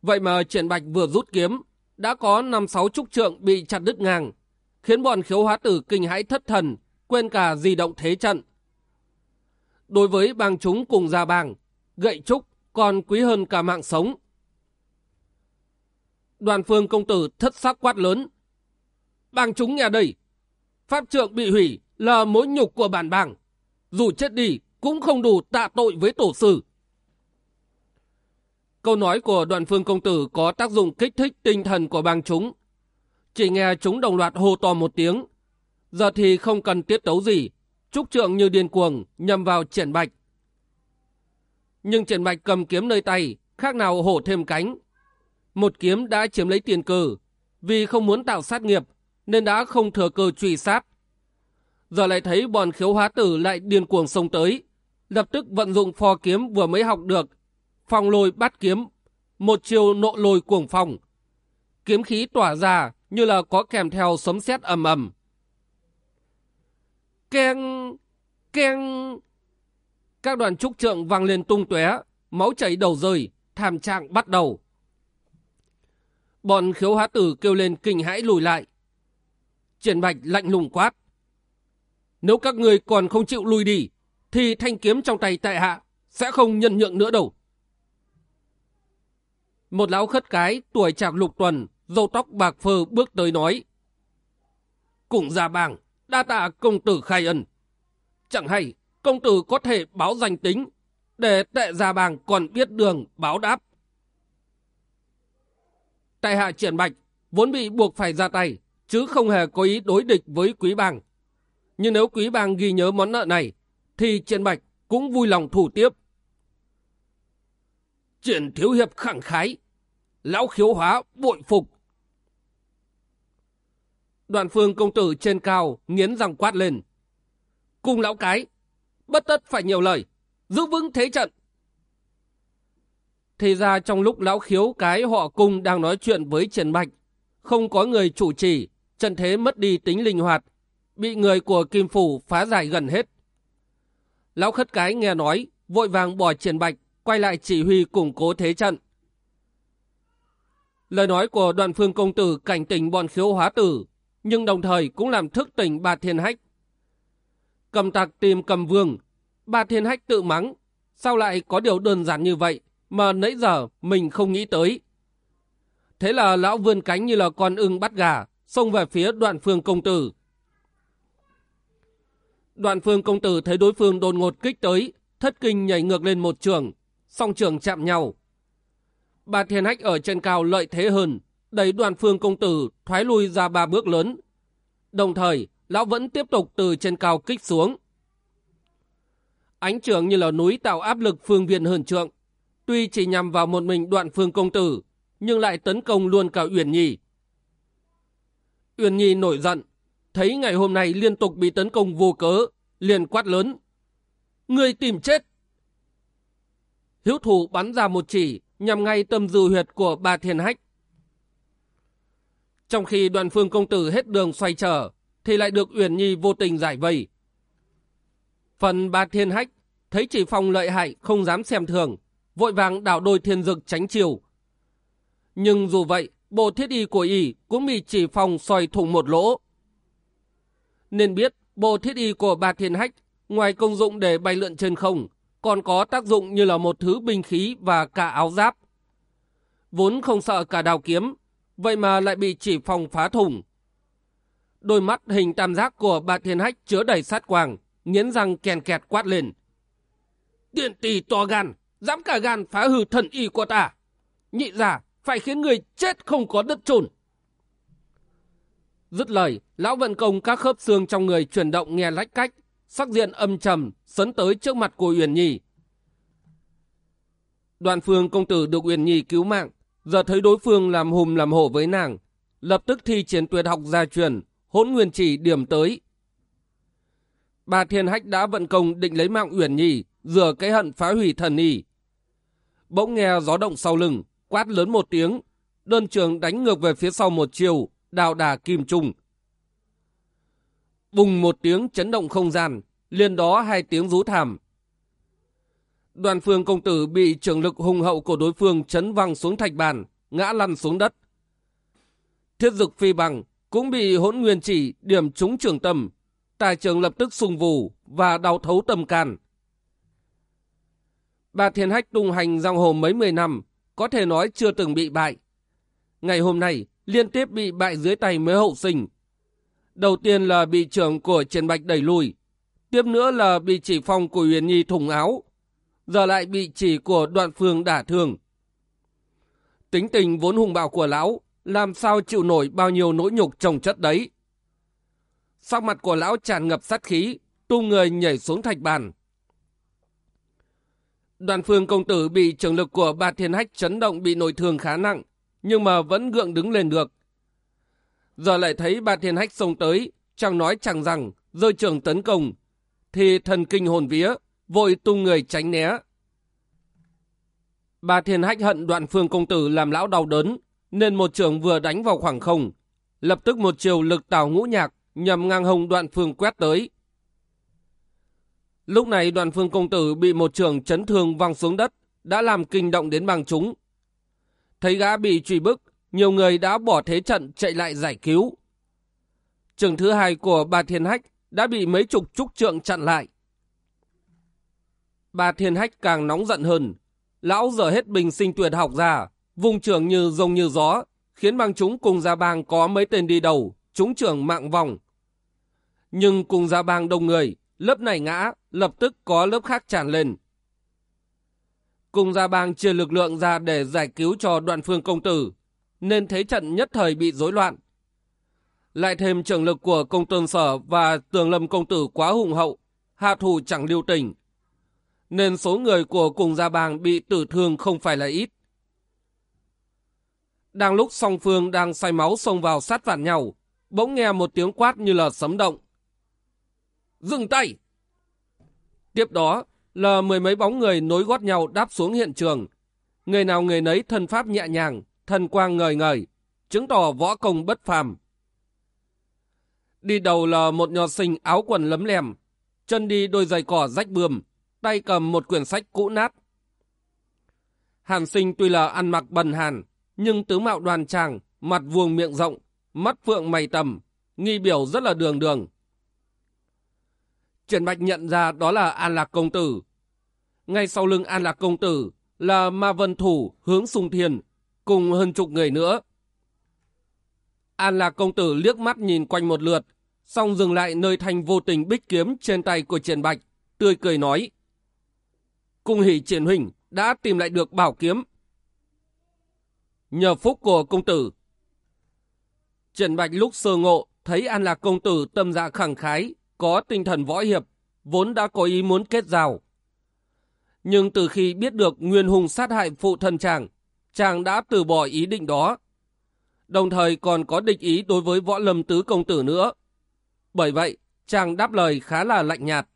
Vậy mà triển bạch vừa rút kiếm, đã có 5-6 trúc trượng bị chặt đứt ngang, khiến bọn khiếu hóa tử kinh hãi thất thần, quên cả di động thế trận. Đối với bang chúng cùng gia bang, gậy trúc còn quý hơn cả mạng sống. Đoàn phương công tử thất sắc quát lớn. Bang chúng nhà đây, pháp trượng bị hủy là mối nhục của bản bang. Dù chết đi cũng không đủ tạ tội với tổ sư. Câu nói của đoàn phương công tử có tác dụng kích thích tinh thần của bang chúng. Chỉ nghe chúng đồng loạt hô to một tiếng. Giờ thì không cần tiết tấu gì. Trúc trượng như điên cuồng nhằm vào triển bạch. Nhưng triển bạch cầm kiếm nơi tay, khác nào hổ thêm cánh. Một kiếm đã chiếm lấy tiền cử, Vì không muốn tạo sát nghiệp, nên đã không thừa cơ truy sát. Giờ lại thấy bọn khiếu hóa tử lại điên cuồng xông tới. Lập tức vận dụng phò kiếm vừa mới học được. Phòng lôi bắt kiếm. Một chiều nộ lôi cuồng phòng. Kiếm khí tỏa ra như là có kèm theo sấm sét ầm ầm. Keng, keng. Các đoàn trúc trượng vang lên tung tóe, máu chảy đầu rơi, thảm trạng bắt đầu. Bọn khiếu hóa tử kêu lên kinh hãi lùi lại. Triển bạch lạnh lùng quát. Nếu các người còn không chịu lùi đi, thì thanh kiếm trong tay tại hạ sẽ không nhận nhượng nữa đâu. Một lão khất cái tuổi trạc lục tuần, dâu tóc bạc phơ bước tới nói. Cùng ra bàng, đa tạ công tử khai ân. Chẳng hay, công tử có thể báo danh tính, để tệ gia bàng còn biết đường báo đáp. Tại hạ triển bạch, vốn bị buộc phải ra tay, chứ không hề có ý đối địch với quý bàng. Nhưng nếu quý bàng ghi nhớ món nợ này, thì triển bạch cũng vui lòng thủ tiếp. Triển thiếu hiệp khẳng khái, lão khiếu hóa bội phục. Đoàn phương công tử trên cao nghiến răng quát lên. Cùng lão cái, bất tất phải nhiều lời, giữ vững thế trận. Thì ra trong lúc lão khiếu cái họ cung đang nói chuyện với Trần Bạch, không có người chủ trì, trận thế mất đi tính linh hoạt, bị người của Kim Phủ phá giải gần hết. Lão khất cái nghe nói, vội vàng bỏ triển bạch, quay lại chỉ huy củng cố thế trận. Lời nói của đoàn phương công tử cảnh tỉnh bọn khiếu hóa tử, nhưng đồng thời cũng làm thức tỉnh bà thiên hách. Cầm tặc tìm cầm vương, bà thiên hách tự mắng, sao lại có điều đơn giản như vậy mà nãy giờ mình không nghĩ tới. Thế là lão vươn cánh như là con ưng bắt gà, xông về phía đoạn phương công tử. Đoạn phương công tử thấy đối phương đột ngột kích tới, thất kinh nhảy ngược lên một trường, song trường chạm nhau. Bà Thiên Hách ở trên cao lợi thế hơn, đẩy đoàn phương công tử thoái lui ra ba bước lớn. Đồng thời, lão vẫn tiếp tục từ trên cao kích xuống. Ánh trường như là núi tạo áp lực phương viện hơn trượng. Tuy chỉ nhằm vào một mình đoạn phương công tử, nhưng lại tấn công luôn cả Uyển Nhi. Uyển Nhi nổi giận, thấy ngày hôm nay liên tục bị tấn công vô cớ, liền quát lớn. Người tìm chết! Hiếu thủ bắn ra một chỉ, nhằm ngay tâm dư huyệt của bà Thiên Hách. Trong khi đoàn phương công tử hết đường xoay trở, thì lại được Uyển Nhi vô tình giải vây. Phần ba Thiên Hách thấy chỉ phong lợi hại không dám xem thường, vội vàng đảo đôi thiên dực tránh chiều. Nhưng dù vậy, bộ thiết y của y cũng bị chỉ phong xoay thủng một lỗ. Nên biết, bộ thiết y của bà Thiên Hách, ngoài công dụng để bay lượn trên không, còn có tác dụng như là một thứ binh khí và cả áo giáp. Vốn không sợ cả đào kiếm, vậy mà lại bị chỉ phòng phá thủng. Đôi mắt hình tam giác của bà Thiên Hách chứa đầy sát quang, nghiến răng kèn kẹt quát lên. Điện tỷ to gan, dám cả gan phá hư thần y của ta. Nhị giả, phải khiến người chết không có đất trồn. Dứt lời, lão vận công các khớp xương trong người chuyển động nghe lách cách, sắc diện âm trầm, sấn tới trước mặt của Uyển Nhi. Đoàn phương công tử được Uyển Nhi cứu mạng, giờ thấy đối phương làm hùm làm hổ với nàng, lập tức thi chiến tuyệt học gia truyền, hỗn nguyên chỉ điểm tới. Bà Thiên Hách đã vận công định lấy mạng Uyển Nhi, rửa cái hận phá hủy thần y. Bỗng nghe gió động sau lưng, quát lớn một tiếng, đơn trường đánh ngược về phía sau một chiều, đào đà kim trung. Bùng một tiếng chấn động không gian, liền đó hai tiếng rú thảm. Đoàn phương công tử bị trưởng lực hùng hậu của đối phương chấn văng xuống thạch bàn, ngã lăn xuống đất. Thiết dực phi bằng cũng bị hỗn nguyên chỉ điểm trúng trường tâm, tài trường lập tức sùng vù và đau thấu tâm can. Bà Thiên Hách tung hành giang hồ mấy mươi năm, có thể nói chưa từng bị bại. Ngày hôm nay, liên tiếp bị bại dưới tay mới hậu sinh. Đầu tiên là bị trưởng của Trần Bạch đẩy lùi, tiếp nữa là bị chỉ phong của Huyền Nhi thủng áo, giờ lại bị chỉ của đoạn phương đả thương. Tính tình vốn hùng bạo của lão, làm sao chịu nổi bao nhiêu nỗi nhục trồng chất đấy. Sắc mặt của lão tràn ngập sát khí, tu người nhảy xuống thạch bàn. Đoàn phương công tử bị trường lực của ba thiên hách chấn động bị nội thương khá nặng, nhưng mà vẫn gượng đứng lên được. Giờ lại thấy ba thiên hách xông tới, chẳng nói chẳng rằng, rơi trường tấn công, thì thần kinh hồn vía, vội tung người tránh né. bà thiên hách hận đoạn phương công tử làm lão đau đớn, nên một trường vừa đánh vào khoảng không, lập tức một chiều lực tào ngũ nhạc nhằm ngang hồng đoạn phương quét tới. Lúc này đoàn phương công tử bị một trường chấn thương văng xuống đất, đã làm kinh động đến bằng chúng. Thấy gã bị truy bức, nhiều người đã bỏ thế trận chạy lại giải cứu. Trường thứ hai của bà Thiên Hách đã bị mấy chục trúc trượng chặn lại. Bà Thiên Hách càng nóng giận hơn. Lão dở hết bình sinh tuyệt học ra, vùng trường như rông như gió, khiến băng chúng cùng gia bang có mấy tên đi đầu, chúng trưởng mạng vòng. Nhưng cùng gia bang đông người, lớp này ngã, lập tức có lớp khác tràn lên. Cùng gia bang chia lực lượng ra để giải cứu cho đoạn phương công tử, nên thế trận nhất thời bị rối loạn. Lại thêm trường lực của công tôn sở và tường lâm công tử quá hùng hậu, hạ thủ chẳng lưu tình. Nên số người của cùng gia bang bị tử thương không phải là ít. Đang lúc song phương đang say máu xông vào sát vạn nhau, bỗng nghe một tiếng quát như là sấm động. Dừng tay! Tiếp đó là mười mấy bóng người nối gót nhau đáp xuống hiện trường. Người nào người nấy thân pháp nhẹ nhàng, thần quang ngời ngời, chứng tỏ võ công bất phàm. Đi đầu là một nho sinh áo quần lấm lem, chân đi đôi giày cỏ rách bươm, tay cầm một quyển sách cũ nát. Hàn sinh tuy là ăn mặc bần hàn, nhưng tướng mạo đoàn tràng, mặt vuông miệng rộng, mắt phượng mày tầm, nghi biểu rất là đường đường. Triển Bạch nhận ra đó là An Lạc Công Tử. Ngay sau lưng An Lạc Công Tử là Ma Vân Thủ hướng Sùng Thiền cùng hơn chục người nữa. An Lạc Công Tử liếc mắt nhìn quanh một lượt, xong dừng lại nơi thanh vô tình bích kiếm trên tay của Triển Bạch, tươi cười nói. Cung hỷ triển huynh đã tìm lại được bảo kiếm. Nhờ phúc của công tử. Trần Bạch lúc sơ ngộ thấy An Lạc Công Tử tâm dạ khẳng khái, có tinh thần võ hiệp, vốn đã có ý muốn kết giao. Nhưng từ khi biết được Nguyên Hùng sát hại phụ thân chàng, chàng đã từ bỏ ý định đó. Đồng thời còn có địch ý đối với võ lâm tứ công tử nữa. Bởi vậy, chàng đáp lời khá là lạnh nhạt.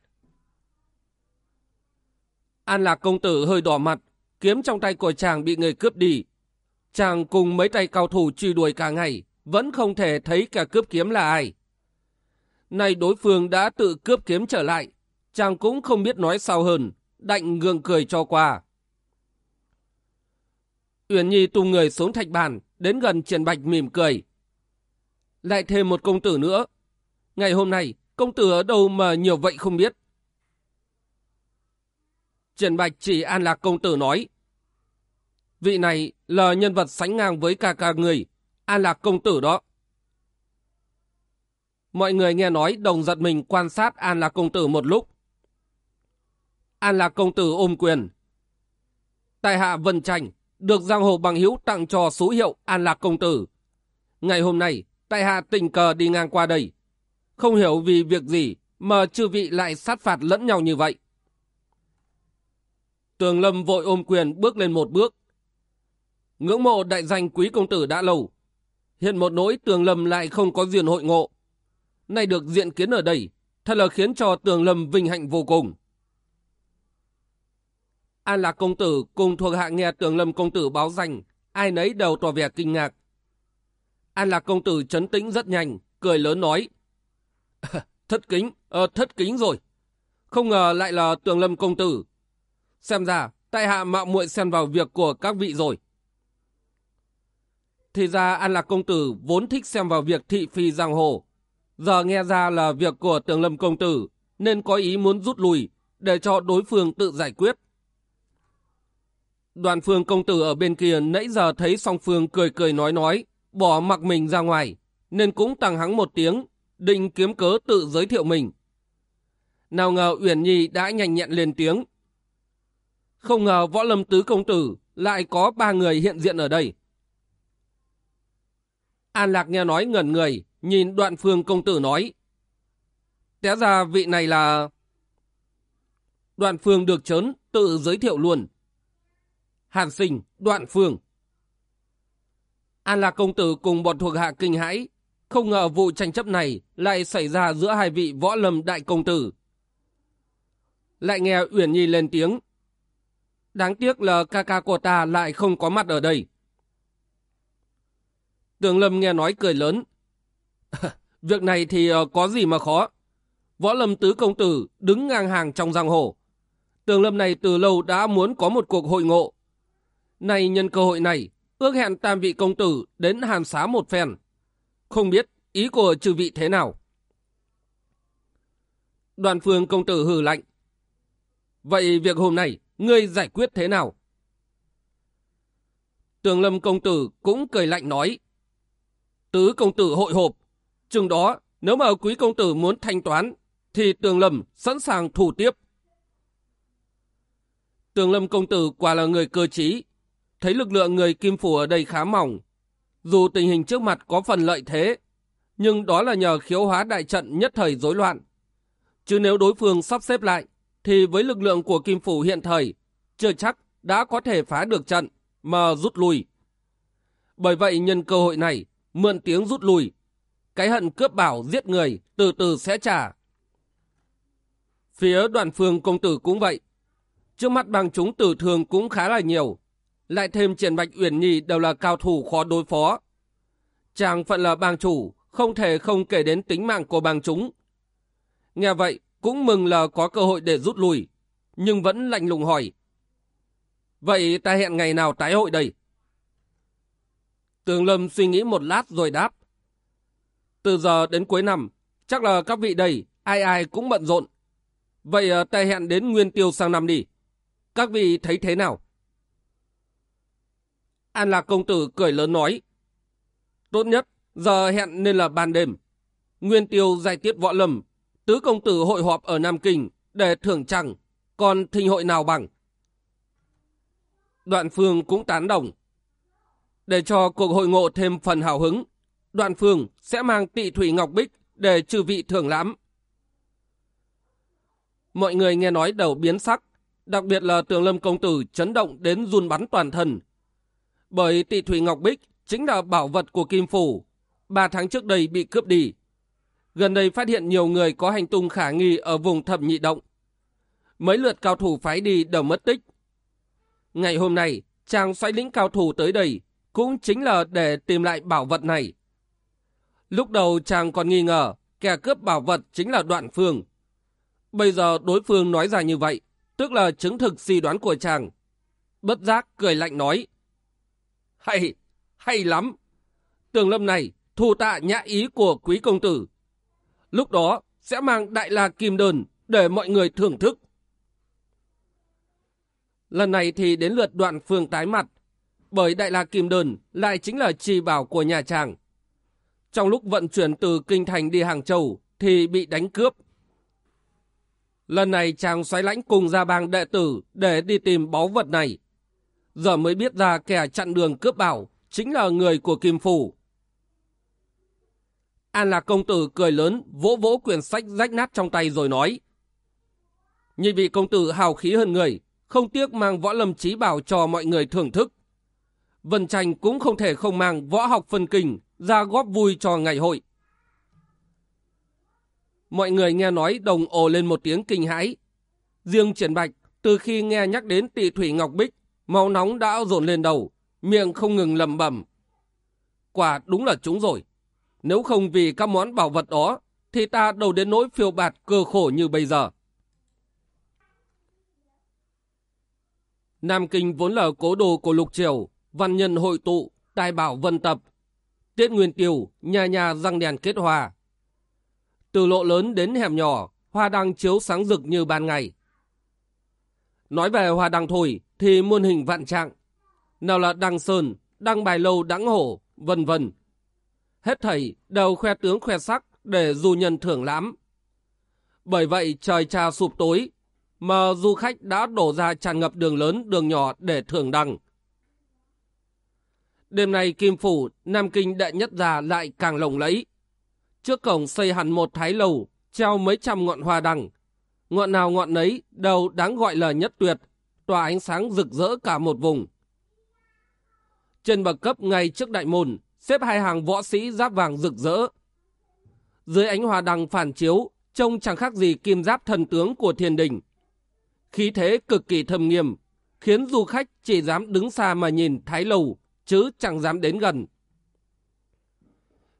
An lạc công tử hơi đỏ mặt, kiếm trong tay của chàng bị người cướp đi. Chàng cùng mấy tay cao thủ truy đuổi cả ngày, vẫn không thể thấy cả cướp kiếm là ai. Này đối phương đã tự cướp kiếm trở lại, chàng cũng không biết nói sao hơn, đạnh ngượng cười cho qua. Uyển Nhi tung người xuống thạch bàn, đến gần Triển Bạch mỉm cười. Lại thêm một công tử nữa. Ngày hôm nay, công tử ở đâu mà nhiều vậy không biết. Triển Bạch chỉ an lạc công tử nói. Vị này là nhân vật sánh ngang với ca ca người, an lạc công tử đó. Mọi người nghe nói đồng giật mình quan sát an lạc công tử một lúc. An lạc công tử ôm quyền. Tại hạ Vân Tranh được giang hồ bằng hữu tặng cho số hiệu An lạc công tử. Ngày hôm nay, tại hạ tình cờ đi ngang qua đây. Không hiểu vì việc gì mà chư vị lại sát phạt lẫn nhau như vậy. Tường Lâm vội ôm quyền bước lên một bước. Ngưỡng mộ đại danh quý công tử đã lâu. Hiện một nỗi Tường Lâm lại không có duyên hội ngộ. Nay được diện kiến ở đây, thật là khiến cho Tường Lâm vinh hạnh vô cùng. An Lạc Công Tử cùng thuộc hạ nghe Tường Lâm Công Tử báo danh, ai nấy đều tỏ vẻ kinh ngạc. An Lạc Công Tử chấn tĩnh rất nhanh, cười lớn nói. thất kính, ờ, thất kính rồi. Không ngờ lại là Tường Lâm Công Tử. Xem ra, tại hạ mạo muội xen vào việc của các vị rồi. Thì ra An Lạc Công Tử vốn thích xem vào việc thị phi giang hồ. Giờ nghe ra là việc của Tường Lâm Công Tử, nên có ý muốn rút lui, để cho đối phương tự giải quyết. Đoàn phương công tử ở bên kia nãy giờ thấy song phương cười cười nói nói, bỏ mặc mình ra ngoài, nên cũng tăng hắng một tiếng, định kiếm cớ tự giới thiệu mình. Nào ngờ Uyển Nhi đã nhanh nhẹn lên tiếng. Không ngờ võ lâm tứ công tử lại có ba người hiện diện ở đây. An Lạc nghe nói ngẩn người, nhìn đoạn phương công tử nói. Té ra vị này là... Đoạn phương được chớn, tự giới thiệu luôn. Hàn sinh, đoạn phương. An Lạc công tử cùng bọn thuộc hạ kinh hãi, không ngờ vụ tranh chấp này lại xảy ra giữa hai vị võ lâm đại công tử. Lại nghe Uyển Nhi lên tiếng. Đáng tiếc là ca ca của ta lại không có mặt ở đây. Tường Lâm nghe nói cười lớn. (laughs) Việc này thì ờ, có gì mà khó. Võ Lâm Tứ Công Tử đứng ngang hàng trong giang hồ. Tường Lâm này từ lâu đã muốn có một cuộc hội ngộ. Này nhân cơ hội này, ước hẹn tam vị công tử đến hàn xá một phen. Không biết ý của trừ vị thế nào? Đoàn phương công tử hừ lạnh. Vậy việc hôm nay, ngươi giải quyết thế nào? Tường lâm công tử cũng cười lạnh nói. Tứ công tử hội hộp, Chừng đó, nếu mà quý công tử muốn thanh toán, thì tường lâm sẵn sàng thủ tiếp. Tường lâm công tử quả là người cơ trí. Thấy lực lượng người kim phủ ở đây khá mỏng. Dù tình hình trước mặt có phần lợi thế, nhưng đó là nhờ khiếu hóa đại trận nhất thời rối loạn. Chứ nếu đối phương sắp xếp lại, thì với lực lượng của kim phủ hiện thời, chưa chắc đã có thể phá được trận mà rút lui. Bởi vậy nhân cơ hội này, mượn tiếng rút lui. Cái hận cướp bảo giết người từ từ sẽ trả. Phía đoàn phương công tử cũng vậy. Trước mắt bằng chúng tử thường cũng khá là nhiều. Lại thêm Triển Bạch Uyển Nhi đều là cao thủ khó đối phó. Chàng phận là bang chủ, không thể không kể đến tính mạng của bang chúng. Nghe vậy, cũng mừng là có cơ hội để rút lui, nhưng vẫn lạnh lùng hỏi. Vậy ta hẹn ngày nào tái hội đây? Tường Lâm suy nghĩ một lát rồi đáp. Từ giờ đến cuối năm, chắc là các vị đây, ai ai cũng bận rộn. Vậy ờ, ta hẹn đến nguyên tiêu sang năm đi. Các vị thấy thế nào? An Lạc Công Tử cười lớn nói. Tốt nhất, giờ hẹn nên là ban đêm. Nguyên tiêu giải tiết võ lầm tứ công tử hội họp ở Nam Kinh để thưởng trăng, còn thình hội nào bằng. Đoạn phương cũng tán đồng. Để cho cuộc hội ngộ thêm phần hào hứng, đoạn phương sẽ mang tị thủy ngọc bích để trừ vị thưởng lãm. Mọi người nghe nói đầu biến sắc, đặc biệt là tường lâm công tử chấn động đến run bắn toàn thân. Bởi tị thủy ngọc bích chính là bảo vật của Kim Phủ, ba tháng trước đây bị cướp đi. Gần đây phát hiện nhiều người có hành tung khả nghi ở vùng thẩm nhị động. Mấy lượt cao thủ phái đi đều mất tích. Ngày hôm nay, chàng xoay lĩnh cao thủ tới đây cũng chính là để tìm lại bảo vật này. Lúc đầu chàng còn nghi ngờ kẻ cướp bảo vật chính là đoạn phương. Bây giờ đối phương nói ra như vậy, tức là chứng thực suy đoán của chàng. Bất giác cười lạnh nói. Hay, hay lắm. Tường lâm này thù tạ nhã ý của quý công tử. Lúc đó sẽ mang đại la kim đơn để mọi người thưởng thức. Lần này thì đến lượt đoạn phương tái mặt, bởi đại la kim đơn lại chính là trì bảo của nhà chàng. Trong lúc vận chuyển từ Kinh Thành đi Hàng Châu thì bị đánh cướp. Lần này chàng xoáy lãnh cùng ra bang đệ tử để đi tìm báu vật này. Giờ mới biết ra kẻ chặn đường cướp bảo chính là người của Kim Phủ. An Lạc công tử cười lớn, vỗ vỗ quyển sách rách nát trong tay rồi nói. Nhị vị công tử hào khí hơn người, không tiếc mang võ lâm trí bảo cho mọi người thưởng thức. Vân Tranh cũng không thể không mang võ học phân kình ra góp vui cho ngày hội. Mọi người nghe nói đồng ồ lên một tiếng kinh hãi. Riêng Triển Bạch, từ khi nghe nhắc đến tỷ thủy Ngọc Bích, máu nóng đã dồn lên đầu, miệng không ngừng lầm bẩm. Quả đúng là chúng rồi. Nếu không vì các món bảo vật đó, thì ta đâu đến nỗi phiêu bạt cơ khổ như bây giờ. Nam Kinh vốn là cố đồ của lục triều, văn nhân hội tụ, tài bảo vân tập. Tiết Nguyên Tiêu, nhà nhà răng đèn kết hòa. Từ lộ lớn đến hẻm nhỏ, hoa đăng chiếu sáng rực như ban ngày. Nói về hoa đăng thổi thì muôn hình vạn trạng. Nào là đăng sơn, đăng bài lâu đắng hổ, vân vân. Hết thầy đều khoe tướng khoe sắc để du nhân thưởng lãm. Bởi vậy trời trà sụp tối, mà du khách đã đổ ra tràn ngập đường lớn đường nhỏ để thưởng đăng. Đêm nay Kim Phủ, Nam Kinh đệ nhất già lại càng lồng lẫy. Trước cổng xây hẳn một thái lầu, treo mấy trăm ngọn hoa đăng. Ngọn nào ngọn nấy đều đáng gọi là nhất tuyệt, tỏa ánh sáng rực rỡ cả một vùng. Trên bậc cấp ngay trước đại môn, xếp hai hàng võ sĩ giáp vàng rực rỡ. Dưới ánh hoa đăng phản chiếu, trông chẳng khác gì kim giáp thần tướng của thiên đình. Khí thế cực kỳ thâm nghiêm, khiến du khách chỉ dám đứng xa mà nhìn thái lầu, chứ chẳng dám đến gần.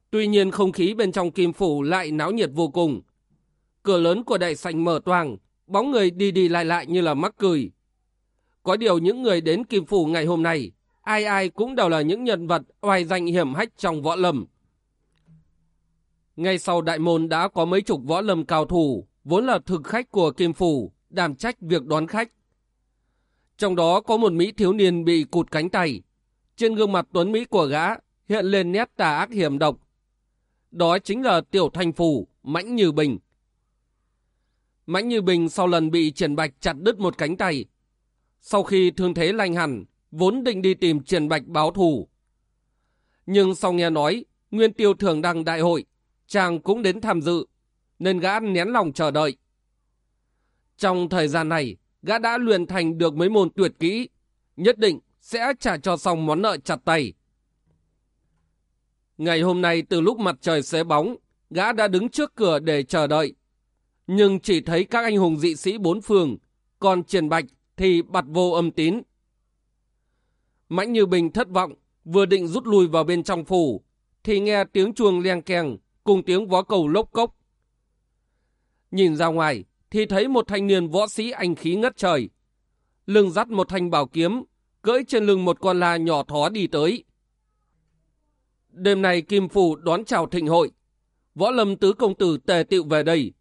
Tuy nhiên không khí bên trong kim phủ lại náo nhiệt vô cùng. Cửa lớn của đại sảnh mở toang, bóng người đi đi lại lại như là mắc cười. Có điều những người đến kim phủ ngày hôm nay, ai ai cũng đều là những nhân vật oai danh hiểm hách trong võ lâm. Ngay sau đại môn đã có mấy chục võ lâm cao thủ, vốn là thực khách của kim phủ, đảm trách việc đón khách. Trong đó có một Mỹ thiếu niên bị cụt cánh tay. Trên gương mặt tuấn Mỹ của gã hiện lên nét tà ác hiểm độc. Đó chính là tiểu thanh phủ, Mãnh Như Bình. Mãnh Như Bình sau lần bị Triển Bạch chặt đứt một cánh tay. Sau khi thương thế lành hẳn, vốn định đi tìm Triển Bạch báo thù. Nhưng sau nghe nói, Nguyên Tiêu Thường đăng đại hội, chàng cũng đến tham dự, nên gã nén lòng chờ đợi. Trong thời gian này, gã đã luyện thành được mấy môn tuyệt kỹ, nhất định sẽ trả cho xong món nợ chặt tay. Ngày hôm nay từ lúc mặt trời xế bóng, gã đã đứng trước cửa để chờ đợi. Nhưng chỉ thấy các anh hùng dị sĩ bốn phường còn Triển Bạch thì bặt vô âm tín. Mãnh Như Bình thất vọng, vừa định rút lui vào bên trong phủ, thì nghe tiếng chuông leng keng, cùng tiếng vó cầu lốc cốc. Nhìn ra ngoài thì thấy một thanh niên võ sĩ anh khí ngất trời. Lưng dắt một thanh bảo kiếm, cưỡi trên lưng một con la nhỏ thó đi tới. Đêm nay Kim Phủ đón chào thịnh hội. Võ lâm tứ công tử tề tiệu về đây.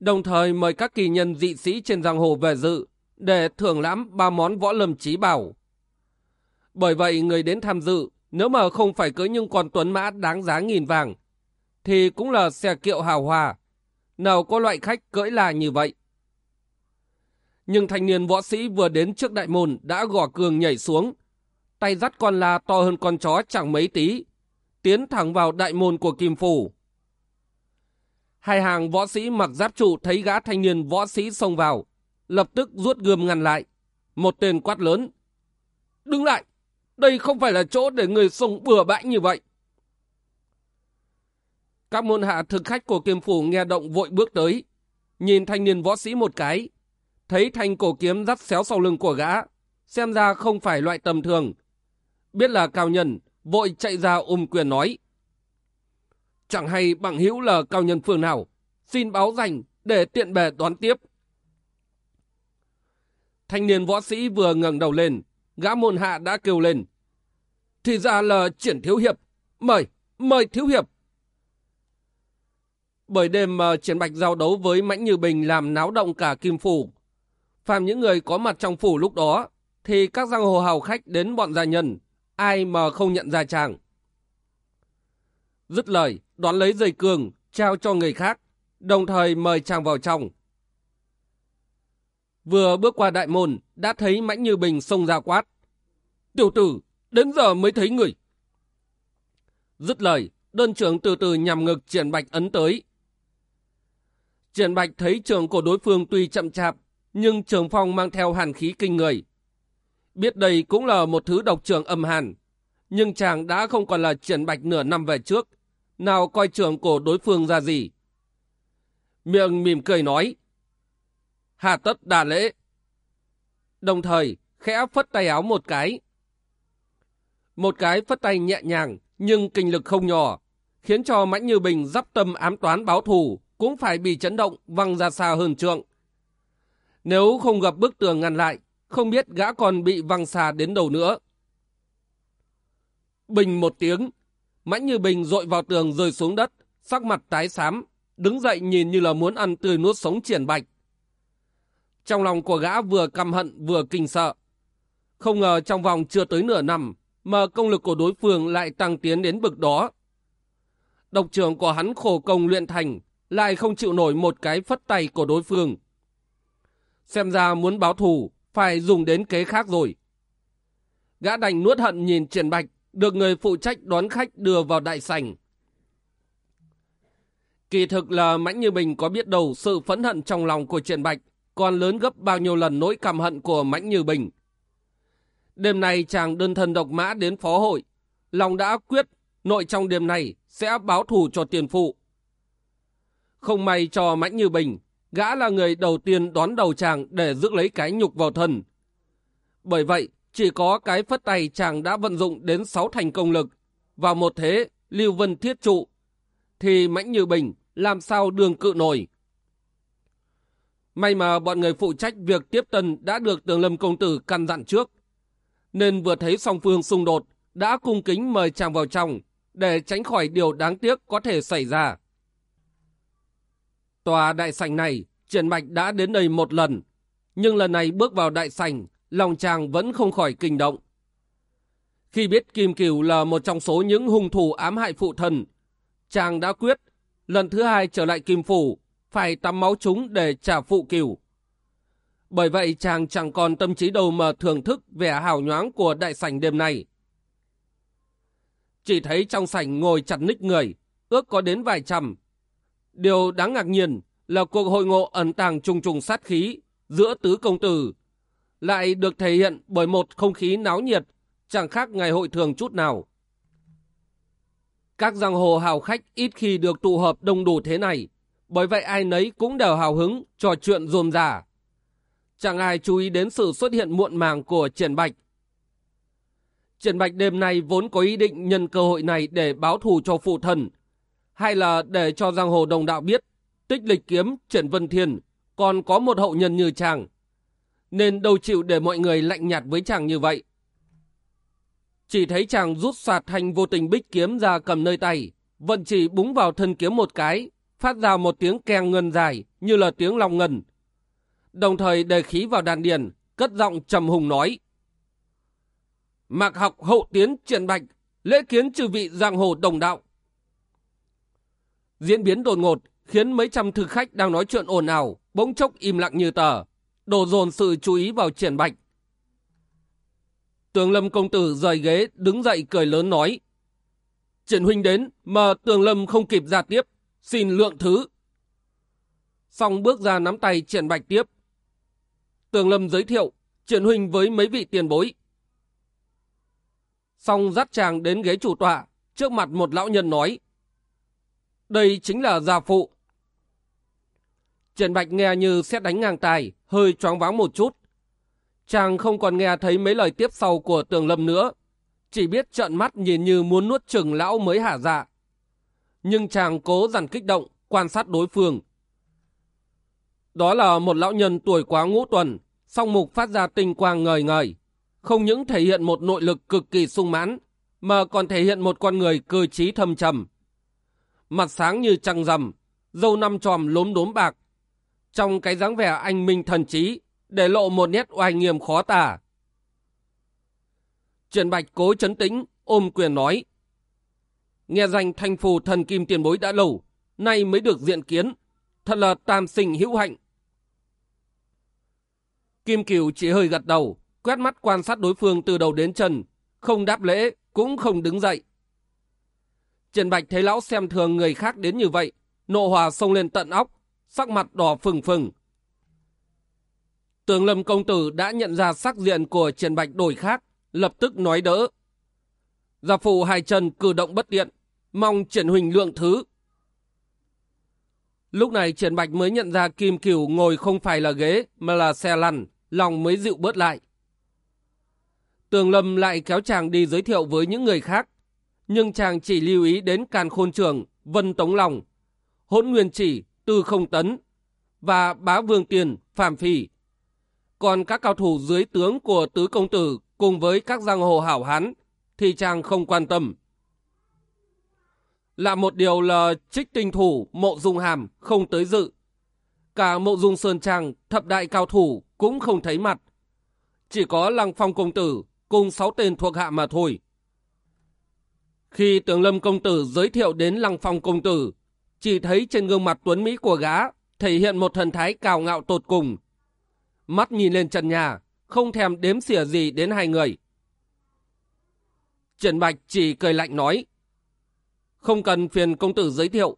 Đồng thời mời các kỳ nhân dị sĩ trên giang hồ về dự để thưởng lãm ba món võ lâm trí bảo. Bởi vậy người đến tham dự, nếu mà không phải cưới những con tuấn mã đáng giá nghìn vàng, thì cũng là xe kiệu hào hòa. Nào có loại khách cưỡi là như vậy. Nhưng thanh niên võ sĩ vừa đến trước đại môn đã gò cường nhảy xuống. Tay dắt con la to hơn con chó chẳng mấy tí. Tiến thẳng vào đại môn của Kim Phủ. Hai hàng võ sĩ mặc giáp trụ thấy gã thanh niên võ sĩ xông vào. Lập tức rút gươm ngăn lại. Một tên quát lớn. Đứng lại! Đây không phải là chỗ để người sùng bừa bãi như vậy. Các môn hạ thực khách của kiêm Phủ nghe động vội bước tới. Nhìn thanh niên võ sĩ một cái, thấy thanh cổ kiếm dắt xéo sau lưng của gã, xem ra không phải loại tầm thường. Biết là cao nhân, vội chạy ra ôm quyền nói. Chẳng hay bằng hữu là cao nhân phương nào, xin báo danh để tiện bề đón tiếp. Thanh niên võ sĩ vừa ngẩng đầu lên, gã môn hạ đã kêu lên. Thì ra là triển thiếu hiệp, mời, mời thiếu hiệp. Bởi đêm mà triển bạch giao đấu với Mãnh Như Bình làm náo động cả Kim Phủ, phàm những người có mặt trong phủ lúc đó, thì các giang hồ hào khách đến bọn gia nhân, ai mà không nhận ra chàng. Dứt lời, đón lấy dây cường trao cho người khác, đồng thời mời chàng vào trong. Vừa bước qua đại môn, đã thấy Mãnh Như Bình xông ra quát. Tiểu tử, đến giờ mới thấy người. Dứt lời, đơn trưởng từ từ nhằm ngực triển bạch ấn tới. Triển bạch thấy trường của đối phương tuy chậm chạp, nhưng trường phong mang theo hàn khí kinh người. Biết đây cũng là một thứ độc trường âm hàn, nhưng chàng đã không còn là triển bạch nửa năm về trước, nào coi trường của đối phương ra gì. Miệng mỉm cười nói, Hà tất đà lễ. Đồng thời, khẽ phất tay áo một cái. Một cái phất tay nhẹ nhàng, nhưng kinh lực không nhỏ, khiến cho Mãnh Như Bình dắp tâm ám toán báo thù cũng phải bị chấn động văng ra xa hơn trượng. Nếu không gặp bức tường ngăn lại, không biết gã còn bị văng xa đến đâu nữa. Bình một tiếng, Mãnh Như Bình dội vào tường rơi xuống đất, sắc mặt tái xám, đứng dậy nhìn như là muốn ăn tươi nuốt sống triển bạch. Trong lòng của gã vừa căm hận vừa kinh sợ. Không ngờ trong vòng chưa tới nửa năm mà công lực của đối phương lại tăng tiến đến bực đó. Độc trưởng của hắn khổ công luyện thành lại không chịu nổi một cái phất tay của đối phương. Xem ra muốn báo thù, phải dùng đến kế khác rồi. Gã đành nuốt hận nhìn triển bạch, được người phụ trách đón khách đưa vào đại sảnh. Kỳ thực là Mãnh Như Bình có biết đâu sự phẫn hận trong lòng của triển bạch còn lớn gấp bao nhiêu lần nỗi căm hận của Mãnh Như Bình. Đêm nay chàng đơn thân độc mã đến phó hội, lòng đã quyết nội trong đêm này sẽ báo thù cho tiền phụ. Không may cho Mãnh Như Bình, gã là người đầu tiên đón đầu chàng để giữ lấy cái nhục vào thân. Bởi vậy, chỉ có cái phất tay chàng đã vận dụng đến 6 thành công lực, vào một thế lưu vân thiết trụ, thì Mãnh Như Bình làm sao đường cự nổi. May mà bọn người phụ trách việc tiếp tân đã được tường lâm công tử căn dặn trước. Nên vừa thấy song phương xung đột, đã cung kính mời chàng vào trong, để tránh khỏi điều đáng tiếc có thể xảy ra. Tòa đại sảnh này, Triển Bạch đã đến đây một lần, nhưng lần này bước vào đại sảnh, lòng chàng vẫn không khỏi kinh động. Khi biết Kim Kiều là một trong số những hung thủ ám hại phụ thần, chàng đã quyết, lần thứ hai trở lại Kim Phủ, phải tắm máu chúng để trả phụ Kiều. Bởi vậy chàng chẳng còn tâm trí đâu mà thưởng thức vẻ hào nhoáng của đại sảnh đêm nay. Chỉ thấy trong sảnh ngồi chặt ních người, ước có đến vài trăm, Điều đáng ngạc nhiên là cuộc hội ngộ ẩn tàng trùng trùng sát khí giữa tứ công tử lại được thể hiện bởi một không khí náo nhiệt, chẳng khác ngày hội thường chút nào. Các giang hồ hào khách ít khi được tụ hợp đông đủ thế này, bởi vậy ai nấy cũng đều hào hứng, trò chuyện rôm rả. Chẳng ai chú ý đến sự xuất hiện muộn màng của Triển Bạch. Triển Bạch đêm nay vốn có ý định nhân cơ hội này để báo thù cho phụ thần, hay là để cho giang hồ đồng đạo biết tích lịch kiếm triển vân thiên còn có một hậu nhân như chàng. Nên đâu chịu để mọi người lạnh nhạt với chàng như vậy. Chỉ thấy chàng rút soạt hành vô tình bích kiếm ra cầm nơi tay, vận chỉ búng vào thân kiếm một cái, phát ra một tiếng keng ngân dài như là tiếng long ngân. Đồng thời đề khí vào đàn điền, cất giọng trầm hùng nói. Mạc học hậu tiến triển bạch, lễ kiến trừ vị giang hồ đồng đạo. Diễn biến đột ngột khiến mấy trăm thư khách đang nói chuyện ồn ào, bỗng chốc im lặng như tờ, đổ dồn sự chú ý vào triển bạch. Tường Lâm công tử rời ghế, đứng dậy cười lớn nói. Triển huynh đến, mà Tường Lâm không kịp ra tiếp, xin lượng thứ. Xong bước ra nắm tay triển bạch tiếp. Tường Lâm giới thiệu, triển huynh với mấy vị tiền bối. Xong dắt chàng đến ghế chủ tọa, trước mặt một lão nhân nói. Đây chính là gia phụ. Triển Bạch nghe như xét đánh ngang tài, hơi choáng váng một chút. Chàng không còn nghe thấy mấy lời tiếp sau của Tường Lâm nữa, chỉ biết trợn mắt nhìn như muốn nuốt chừng lão mới hả dạ. Nhưng chàng cố dằn kích động, quan sát đối phương. Đó là một lão nhân tuổi quá ngũ tuần, song mục phát ra tinh quang ngời ngời. Không những thể hiện một nội lực cực kỳ sung mãn, mà còn thể hiện một con người cơ trí thâm trầm. Mặt sáng như trăng rằm, dâu năm tròm lốm đốm bạc. Trong cái dáng vẻ anh minh thần trí, để lộ một nét oai nghiêm khó tả. Trần Bạch cố chấn tĩnh, ôm quyền nói. Nghe danh thanh phù thần kim tiền bối đã lâu, nay mới được diện kiến. Thật là tam sinh hữu hạnh. Kim Kiều chỉ hơi gật đầu, quét mắt quan sát đối phương từ đầu đến chân, không đáp lễ, cũng không đứng dậy. Trần Bạch thấy lão xem thường người khác đến như vậy, nộ hòa xông lên tận óc, sắc mặt đỏ phừng phừng. Tường Lâm công tử đã nhận ra sắc diện của Trần Bạch đổi khác, lập tức nói đỡ. Gia phụ hai chân cử động bất tiện, mong Trần Huỳnh lượng thứ. Lúc này triển Bạch mới nhận ra Kim Kiều ngồi không phải là ghế mà là xe lăn, lòng mới dịu bớt lại. Tường Lâm lại kéo chàng đi giới thiệu với những người khác, nhưng chàng chỉ lưu ý đến Càn Khôn Trường, Vân Tống Lòng, Hỗn Nguyên Chỉ, Tư Không Tấn và Bá Vương Tiền, Phạm phỉ Còn các cao thủ dưới tướng của Tứ Công Tử cùng với các giang hồ hảo hán thì chàng không quan tâm. Là một điều là trích tinh thủ mộ dung hàm không tới dự. Cả mộ dung sơn trang thập đại cao thủ cũng không thấy mặt. Chỉ có lăng phong công tử cùng sáu tên thuộc hạ mà thôi. Khi tướng lâm công tử giới thiệu đến lăng phong công tử, chỉ thấy trên gương mặt tuấn Mỹ của gã thể hiện một thần thái cao ngạo tột cùng. Mắt nhìn lên trần nhà, không thèm đếm xỉa gì đến hai người. Trần Bạch chỉ cười lạnh nói, không cần phiền công tử giới thiệu,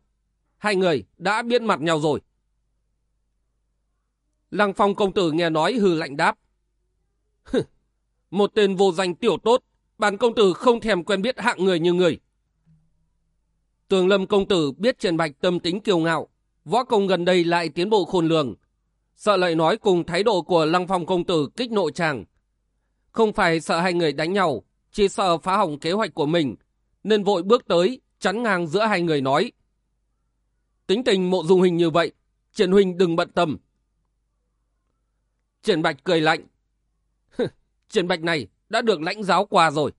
hai người đã biết mặt nhau rồi. Lăng phong công tử nghe nói hừ lạnh đáp. Một tên vô danh tiểu tốt, bản công tử không thèm quen biết hạng người như người. Tường lâm công tử biết Trần Bạch tâm tính kiêu ngạo, võ công gần đây lại tiến bộ khôn lường. Sợ lời nói cùng thái độ của lăng phong công tử kích nộ chàng. Không phải sợ hai người đánh nhau, chỉ sợ phá hỏng kế hoạch của mình, nên vội bước tới, chắn ngang giữa hai người nói. Tính tình mộ dung hình như vậy, triển Huynh đừng bận tâm. triển Bạch cười lạnh. triển Bạch này đã được lãnh giáo qua rồi.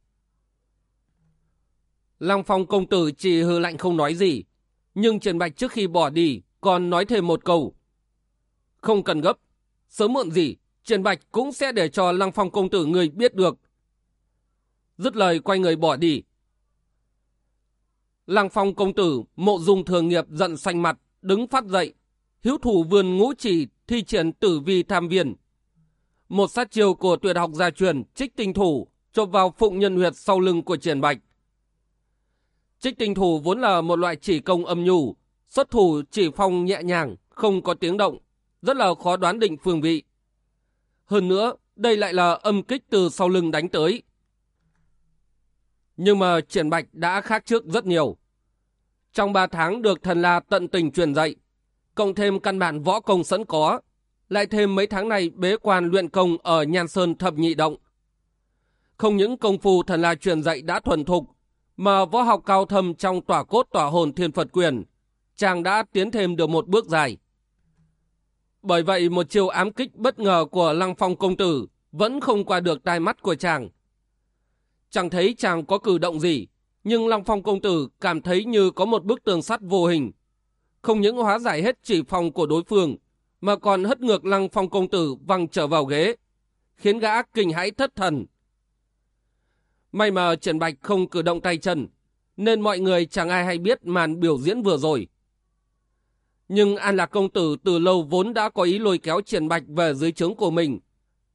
Lăng phong công tử chỉ hư lạnh không nói gì, nhưng triển Bạch trước khi bỏ đi còn nói thêm một câu. Không cần gấp, sớm muộn gì, triển Bạch cũng sẽ để cho Lăng phong công tử người biết được. Dứt lời quay người bỏ đi. Lăng phong công tử, mộ dung thường nghiệp giận xanh mặt, đứng phát dậy. Hiếu thủ vườn ngũ chỉ thi triển tử vi tham viên. Một sát chiêu của tuyệt học gia truyền trích tinh thủ chộp vào phụng nhân huyệt sau lưng của triển bạch. Trích tinh thủ vốn là một loại chỉ công âm nhu, xuất thủ chỉ phong nhẹ nhàng, không có tiếng động, rất là khó đoán định phương vị. Hơn nữa, đây lại là âm kích từ sau lưng đánh tới. Nhưng mà triển bạch đã khác trước rất nhiều. Trong 3 tháng được thần la tận tình truyền dạy, cộng thêm căn bản võ công sẵn có, lại thêm mấy tháng này bế quan luyện công ở Nhan Sơn Thập Nhị Động. Không những công phu thần la truyền dạy đã thuần thục, mà võ học cao thâm trong tỏa cốt tỏa hồn thiên Phật quyền, chàng đã tiến thêm được một bước dài. Bởi vậy một chiều ám kích bất ngờ của Lăng Phong công tử vẫn không qua được tai mắt của chàng. Chẳng thấy chàng có cử động gì, nhưng long Phong công tử cảm thấy như có một bức tường sắt vô hình. Không những hóa giải hết chỉ phòng của đối phương, mà còn hất ngược Lăng Phong công tử văng trở vào ghế, khiến gã kinh hãi thất thần. May mà Trần Bạch không cử động tay chân, nên mọi người chẳng ai hay biết màn biểu diễn vừa rồi. Nhưng An Lạc Công Tử từ lâu vốn đã có ý lôi kéo Triển Bạch về dưới trướng của mình,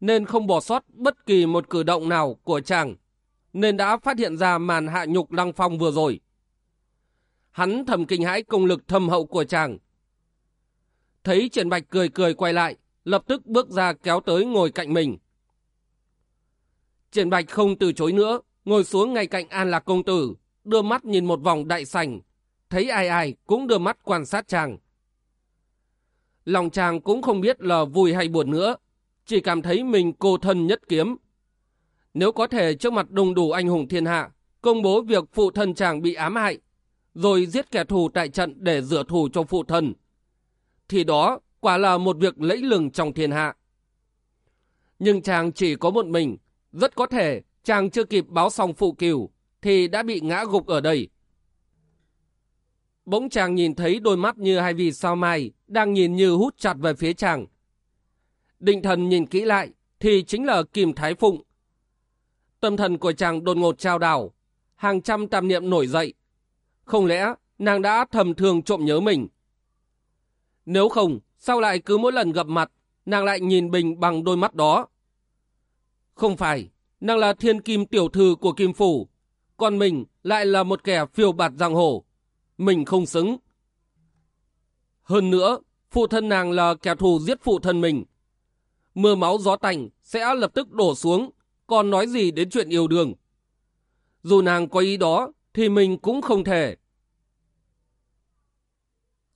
nên không bỏ sót bất kỳ một cử động nào của chàng, nên đã phát hiện ra màn hạ nhục Lăng Phong vừa rồi. Hắn thầm kinh hãi công lực thâm hậu của chàng. Thấy Triển Bạch cười cười quay lại, lập tức bước ra kéo tới ngồi cạnh mình. Triển Bạch không từ chối nữa, ngồi xuống ngay cạnh An Lạc Công Tử, đưa mắt nhìn một vòng đại sảnh, thấy ai ai cũng đưa mắt quan sát chàng. Lòng chàng cũng không biết là vui hay buồn nữa, chỉ cảm thấy mình cô thân nhất kiếm. Nếu có thể trước mặt đông đủ anh hùng thiên hạ, công bố việc phụ thân chàng bị ám hại, rồi giết kẻ thù tại trận để rửa thù cho phụ thân, thì đó quả là một việc lẫy lừng trong thiên hạ. Nhưng chàng chỉ có một mình, rất có thể chàng chưa kịp báo xong phụ cửu thì đã bị ngã gục ở đây. Bỗng chàng nhìn thấy đôi mắt như hai vì sao mai đang nhìn như hút chặt về phía chàng. Định thần nhìn kỹ lại thì chính là Kim Thái Phụng. Tâm thần của chàng đột ngột trao đảo, hàng trăm tạp niệm nổi dậy. Không lẽ nàng đã thầm thường trộm nhớ mình? Nếu không, sao lại cứ mỗi lần gặp mặt, nàng lại nhìn Bình bằng đôi mắt đó? Không phải, nàng là thiên kim tiểu thư của Kim Phủ, còn mình lại là một kẻ phiêu bạt giang hồ. Mình không xứng. Hơn nữa, phụ thân nàng là kẻ thù giết phụ thân mình. Mưa máu gió tành sẽ lập tức đổ xuống, còn nói gì đến chuyện yêu đương. Dù nàng có ý đó, thì mình cũng không thể.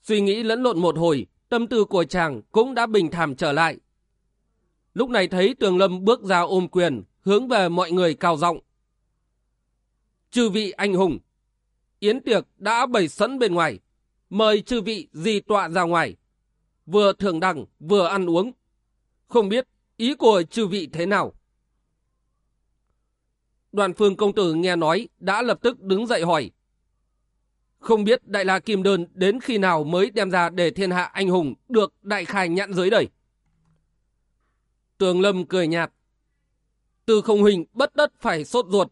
Suy nghĩ lẫn lộn một hồi, tâm tư của chàng cũng đã bình thản trở lại. Lúc này thấy Tường Lâm bước ra ôm quyền, hướng về mọi người cao giọng. Chư vị anh hùng, yến tiệc đã bày sẵn bên ngoài, mời chư vị di tọa ra ngoài, vừa thưởng đẳng, vừa ăn uống. Không biết ý của chư vị thế nào? Đoàn phương công tử nghe nói đã lập tức đứng dậy hỏi. Không biết Đại La Kim Đơn đến khi nào mới đem ra để thiên hạ anh hùng được đại khai nhận giới đây? Tường Lâm cười nhạt. Từ không Huỳnh bất đất phải sốt ruột.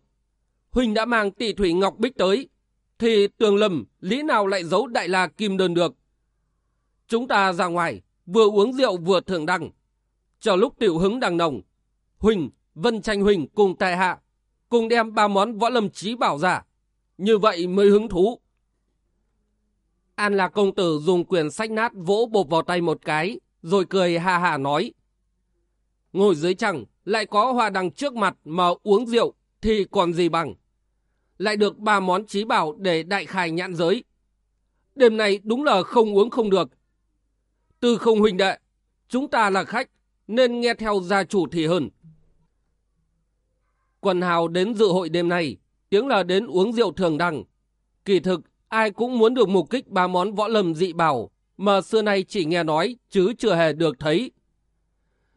Huỳnh đã mang tỷ thủy ngọc bích tới. Thì Tường Lâm lý nào lại giấu Đại La Kim Đơn được? Chúng ta ra ngoài, vừa uống rượu vừa thưởng đăng. Chờ lúc tiểu hứng đang nồng, Huỳnh, Vân Tranh Huỳnh cùng tài hạ, cùng đem ba món võ lâm trí bảo ra. Như vậy mới hứng thú. An là công tử dùng quyền sách nát vỗ bột vào tay một cái, rồi cười ha hà nói. Ngồi dưới chẳng lại có hoa đằng trước mặt mà uống rượu, thì còn gì bằng. Lại được ba món trí bảo để đại khai nhãn giới. Đêm này đúng là không uống không được. Từ không huynh đệ, chúng ta là khách, nên nghe theo gia chủ thì hơn. Quần hào đến dự hội đêm nay, tiếng là đến uống rượu thường đằng. Kỳ thực, ai cũng muốn được mục kích ba món võ lâm dị bảo, mà xưa nay chỉ nghe nói, chứ chưa hề được thấy.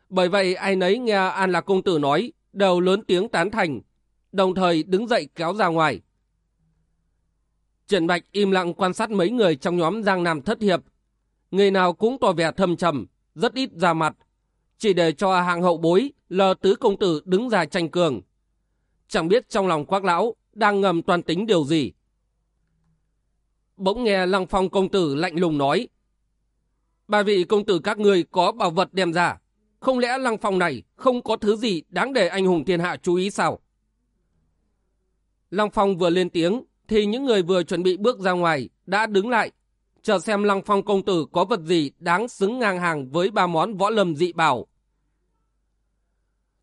Bởi vậy ai nấy nghe An Lạc Công Tử nói, đều lớn tiếng tán thành, đồng thời đứng dậy kéo ra ngoài. Trần Bạch im lặng quan sát mấy người trong nhóm Giang Nam thất hiệp. Người nào cũng tỏ vẻ thâm trầm, rất ít ra mặt, chỉ để cho hàng hậu bối lờ tứ công tử đứng ra tranh cường. Chẳng biết trong lòng quác lão đang ngầm toàn tính điều gì. Bỗng nghe Lăng Phong công tử lạnh lùng nói. Ba vị công tử các người có bảo vật đem ra. Không lẽ Lăng Phong này không có thứ gì đáng để anh hùng thiên hạ chú ý sao? Lăng Phong vừa lên tiếng thì những người vừa chuẩn bị bước ra ngoài đã đứng lại, chờ xem Lăng Phong công tử có vật gì đáng xứng ngang hàng với ba món võ lâm dị bảo.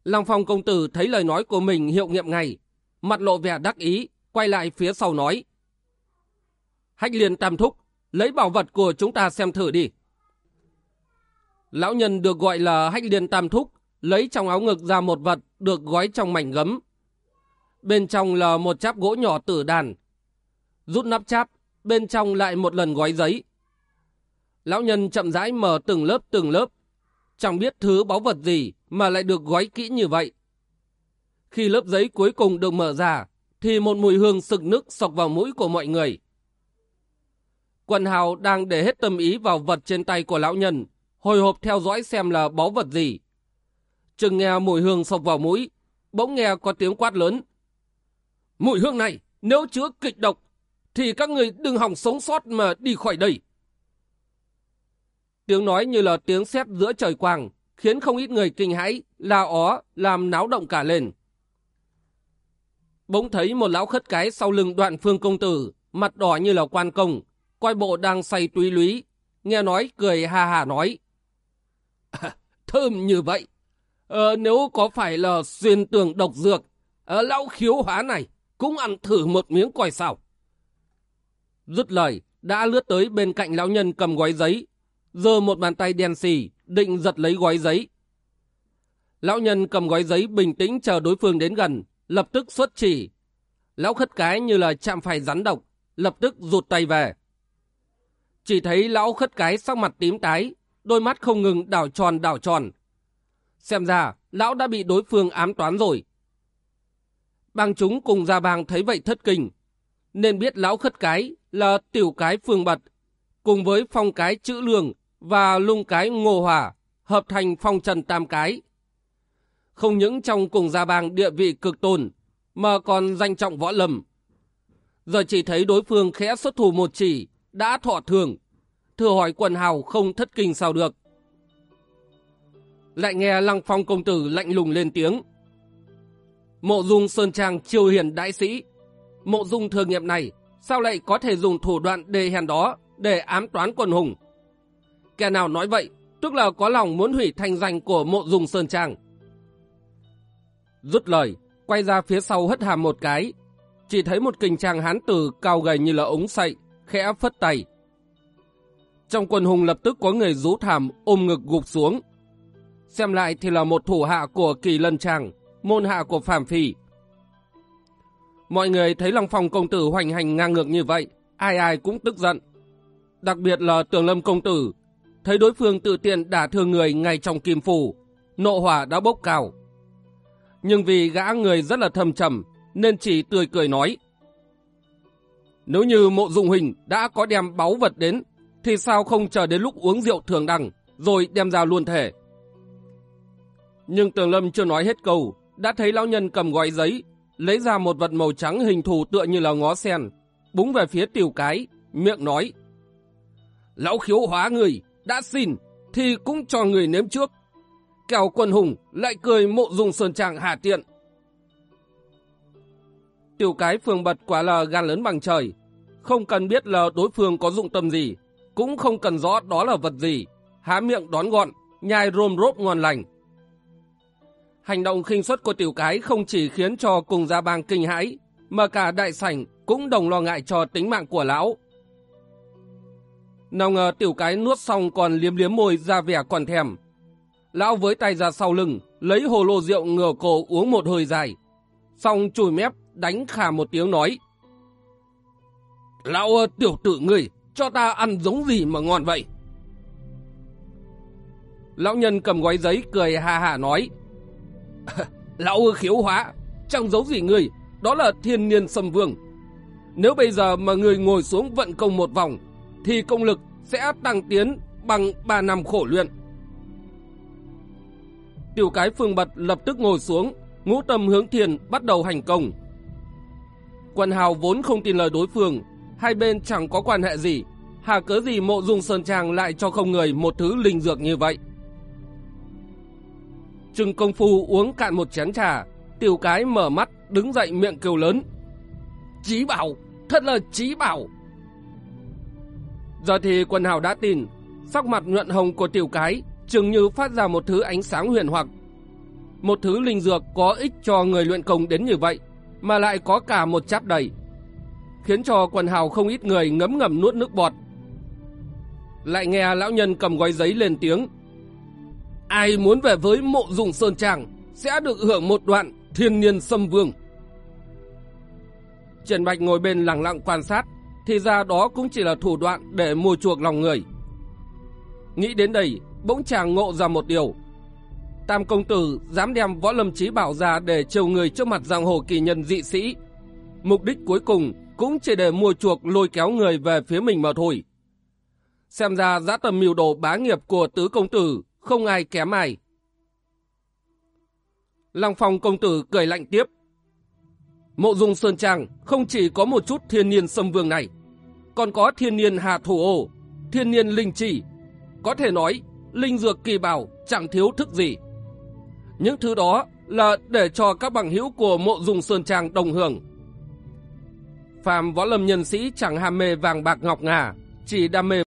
Lăng Phong công tử thấy lời nói của mình hiệu nghiệm ngay, mặt lộ vẻ đắc ý, quay lại phía sau nói. Hách liền tam thúc, lấy bảo vật của chúng ta xem thử đi. Lão nhân được gọi là hách liền tam thúc, lấy trong áo ngực ra một vật được gói trong mảnh gấm. Bên trong là một cháp gỗ nhỏ tử đàn. Rút nắp cháp, bên trong lại một lần gói giấy. Lão nhân chậm rãi mở từng lớp từng lớp. Chẳng biết thứ báu vật gì mà lại được gói kỹ như vậy. Khi lớp giấy cuối cùng được mở ra, thì một mùi hương sực nức sọc vào mũi của mọi người. Quần hào đang để hết tâm ý vào vật trên tay của lão nhân, hồi hộp theo dõi xem là báu vật gì. Chừng nghe mùi hương sọc vào mũi, bỗng nghe có tiếng quát lớn. Mùi hương này, nếu chứa kịch độc, thì các người đừng hỏng sống sót mà đi khỏi đây. Tiếng nói như là tiếng sét giữa trời quang, khiến không ít người kinh hãi, la ó, làm náo động cả lên. Bỗng thấy một lão khất cái sau lưng đoạn phương công tử, mặt đỏ như là quan công, coi bộ đang say túy lúy, nghe nói cười ha hà nói. À, (laughs) thơm như vậy, ờ, nếu có phải là xuyên tường độc dược, ờ, lão khiếu hóa này cũng ăn thử một miếng coi sao. Dứt lời, đã lướt tới bên cạnh lão nhân cầm gói giấy, giơ một bàn tay đen xì, định giật lấy gói giấy. Lão nhân cầm gói giấy bình tĩnh chờ đối phương đến gần, lập tức xuất chỉ. Lão khất cái như là chạm phải rắn độc, lập tức rụt tay về. Chỉ thấy lão khất cái sắc mặt tím tái, đôi mắt không ngừng đảo tròn đảo tròn. Xem ra, lão đã bị đối phương ám toán rồi. Bang chúng cùng ra bang thấy vậy thất kinh, nên biết lão khất cái là tiểu cái phương bật, cùng với phong cái chữ lường và lung cái ngô hỏa, hợp thành phong trần tam cái. Không những trong cùng gia bang địa vị cực tồn, mà còn danh trọng võ lâm. Giờ chỉ thấy đối phương khẽ xuất thủ một chỉ, đã thọ thường, thừa hỏi quần hào không thất kinh sao được. Lại nghe Lăng Phong công tử lạnh lùng lên tiếng. Mộ dung Sơn Trang triều hiền đại sĩ. Mộ dung thường nghiệp này sao lại có thể dùng thủ đoạn đề hèn đó để ám toán quần hùng. Kẻ nào nói vậy, tức là có lòng muốn hủy thành danh của mộ dung Sơn Trang. Rút lời, quay ra phía sau hất hàm một cái, chỉ thấy một kình trang hán tử cao gầy như là ống sậy, khẽ phất tay. Trong quần hùng lập tức có người rú thảm ôm ngực gục xuống. Xem lại thì là một thủ hạ của kỳ lân trang, môn hạ của Phạm Phi. Mọi người thấy Long Phong công tử hoành hành ngang ngược như vậy, ai ai cũng tức giận. Đặc biệt là Tường Lâm công tử, thấy đối phương tự tiện đả thương người ngay trong kim phủ, nộ hỏa đã bốc cao. Nhưng vì gã người rất là thâm trầm, nên chỉ tươi cười nói. Nếu như mộ dụng hình đã có đem báu vật đến, thì sao không chờ đến lúc uống rượu thường đằng, rồi đem ra luôn thể. Nhưng Tường Lâm chưa nói hết câu, đã thấy lão nhân cầm gói giấy, lấy ra một vật màu trắng hình thù tựa như là ngó sen, búng về phía tiểu cái, miệng nói. Lão khiếu hóa người, đã xin, thì cũng cho người nếm trước. Kẻo quân hùng lại cười mộ dùng sơn trang hạ tiện. Tiểu cái phường bật quả là gan lớn bằng trời, không cần biết là đối phương có dụng tâm gì, cũng không cần rõ đó là vật gì, há miệng đón gọn, nhai rôm rốp ngon lành. Hành động khinh suất của tiểu cái không chỉ khiến cho cùng gia bang kinh hãi, mà cả đại sảnh cũng đồng lo ngại cho tính mạng của lão. Nào ngờ tiểu cái nuốt xong còn liếm liếm môi ra vẻ còn thèm. Lão với tay ra sau lưng, lấy hồ lô rượu ngửa cổ uống một hơi dài. Xong chùi mép, đánh khà một tiếng nói. Lão tiểu tử người, cho ta ăn giống gì mà ngon vậy? Lão nhân cầm gói giấy cười ha hà nói. (laughs) Lão khiếu hóa, chẳng giấu gì người, đó là thiên niên sâm vương. Nếu bây giờ mà người ngồi xuống vận công một vòng, thì công lực sẽ tăng tiến bằng 3 năm khổ luyện. Tiểu cái phương bật lập tức ngồi xuống, ngũ tâm hướng thiền bắt đầu hành công. Quần hào vốn không tin lời đối phương, hai bên chẳng có quan hệ gì, hà cớ gì mộ dung sơn trang lại cho không người một thứ linh dược như vậy. Trừng công phu uống cạn một chén trà, tiểu cái mở mắt, đứng dậy miệng kêu lớn. Chí bảo, thật là chí bảo. Giờ thì quần hào đã tin, sắc mặt nhuận hồng của tiểu cái chừng như phát ra một thứ ánh sáng huyền hoặc. Một thứ linh dược có ích cho người luyện công đến như vậy, mà lại có cả một cháp đầy, khiến cho quần hào không ít người ngấm ngầm nuốt nước bọt. Lại nghe lão nhân cầm gói giấy lên tiếng. Ai muốn về với mộ dùng sơn tràng sẽ được hưởng một đoạn thiên niên xâm vương. trần Bạch ngồi bên lặng lặng quan sát, thì ra đó cũng chỉ là thủ đoạn để mua chuộc lòng người. Nghĩ đến đây, bỗng chàng ngộ ra một điều. Tam công tử dám đem võ lâm trí bảo ra để trêu người trước mặt giang hồ kỳ nhân dị sĩ. Mục đích cuối cùng cũng chỉ để mua chuộc lôi kéo người về phía mình mà thôi. Xem ra giã tầm mưu đồ bá nghiệp của tứ công tử không ai kém ai. Lăng phong công tử cười lạnh tiếp. Mộ dung Sơn Trang không chỉ có một chút thiên niên xâm vương này, còn có thiên niên hà thủ ô, thiên niên linh chỉ. Có thể nói, linh dược kỳ bảo chẳng thiếu thức gì. Những thứ đó là để cho các bằng hữu của mộ dùng Sơn Trang đồng hưởng. Phàm võ lâm nhân sĩ chẳng ham mê vàng bạc ngọc ngà, chỉ đam mê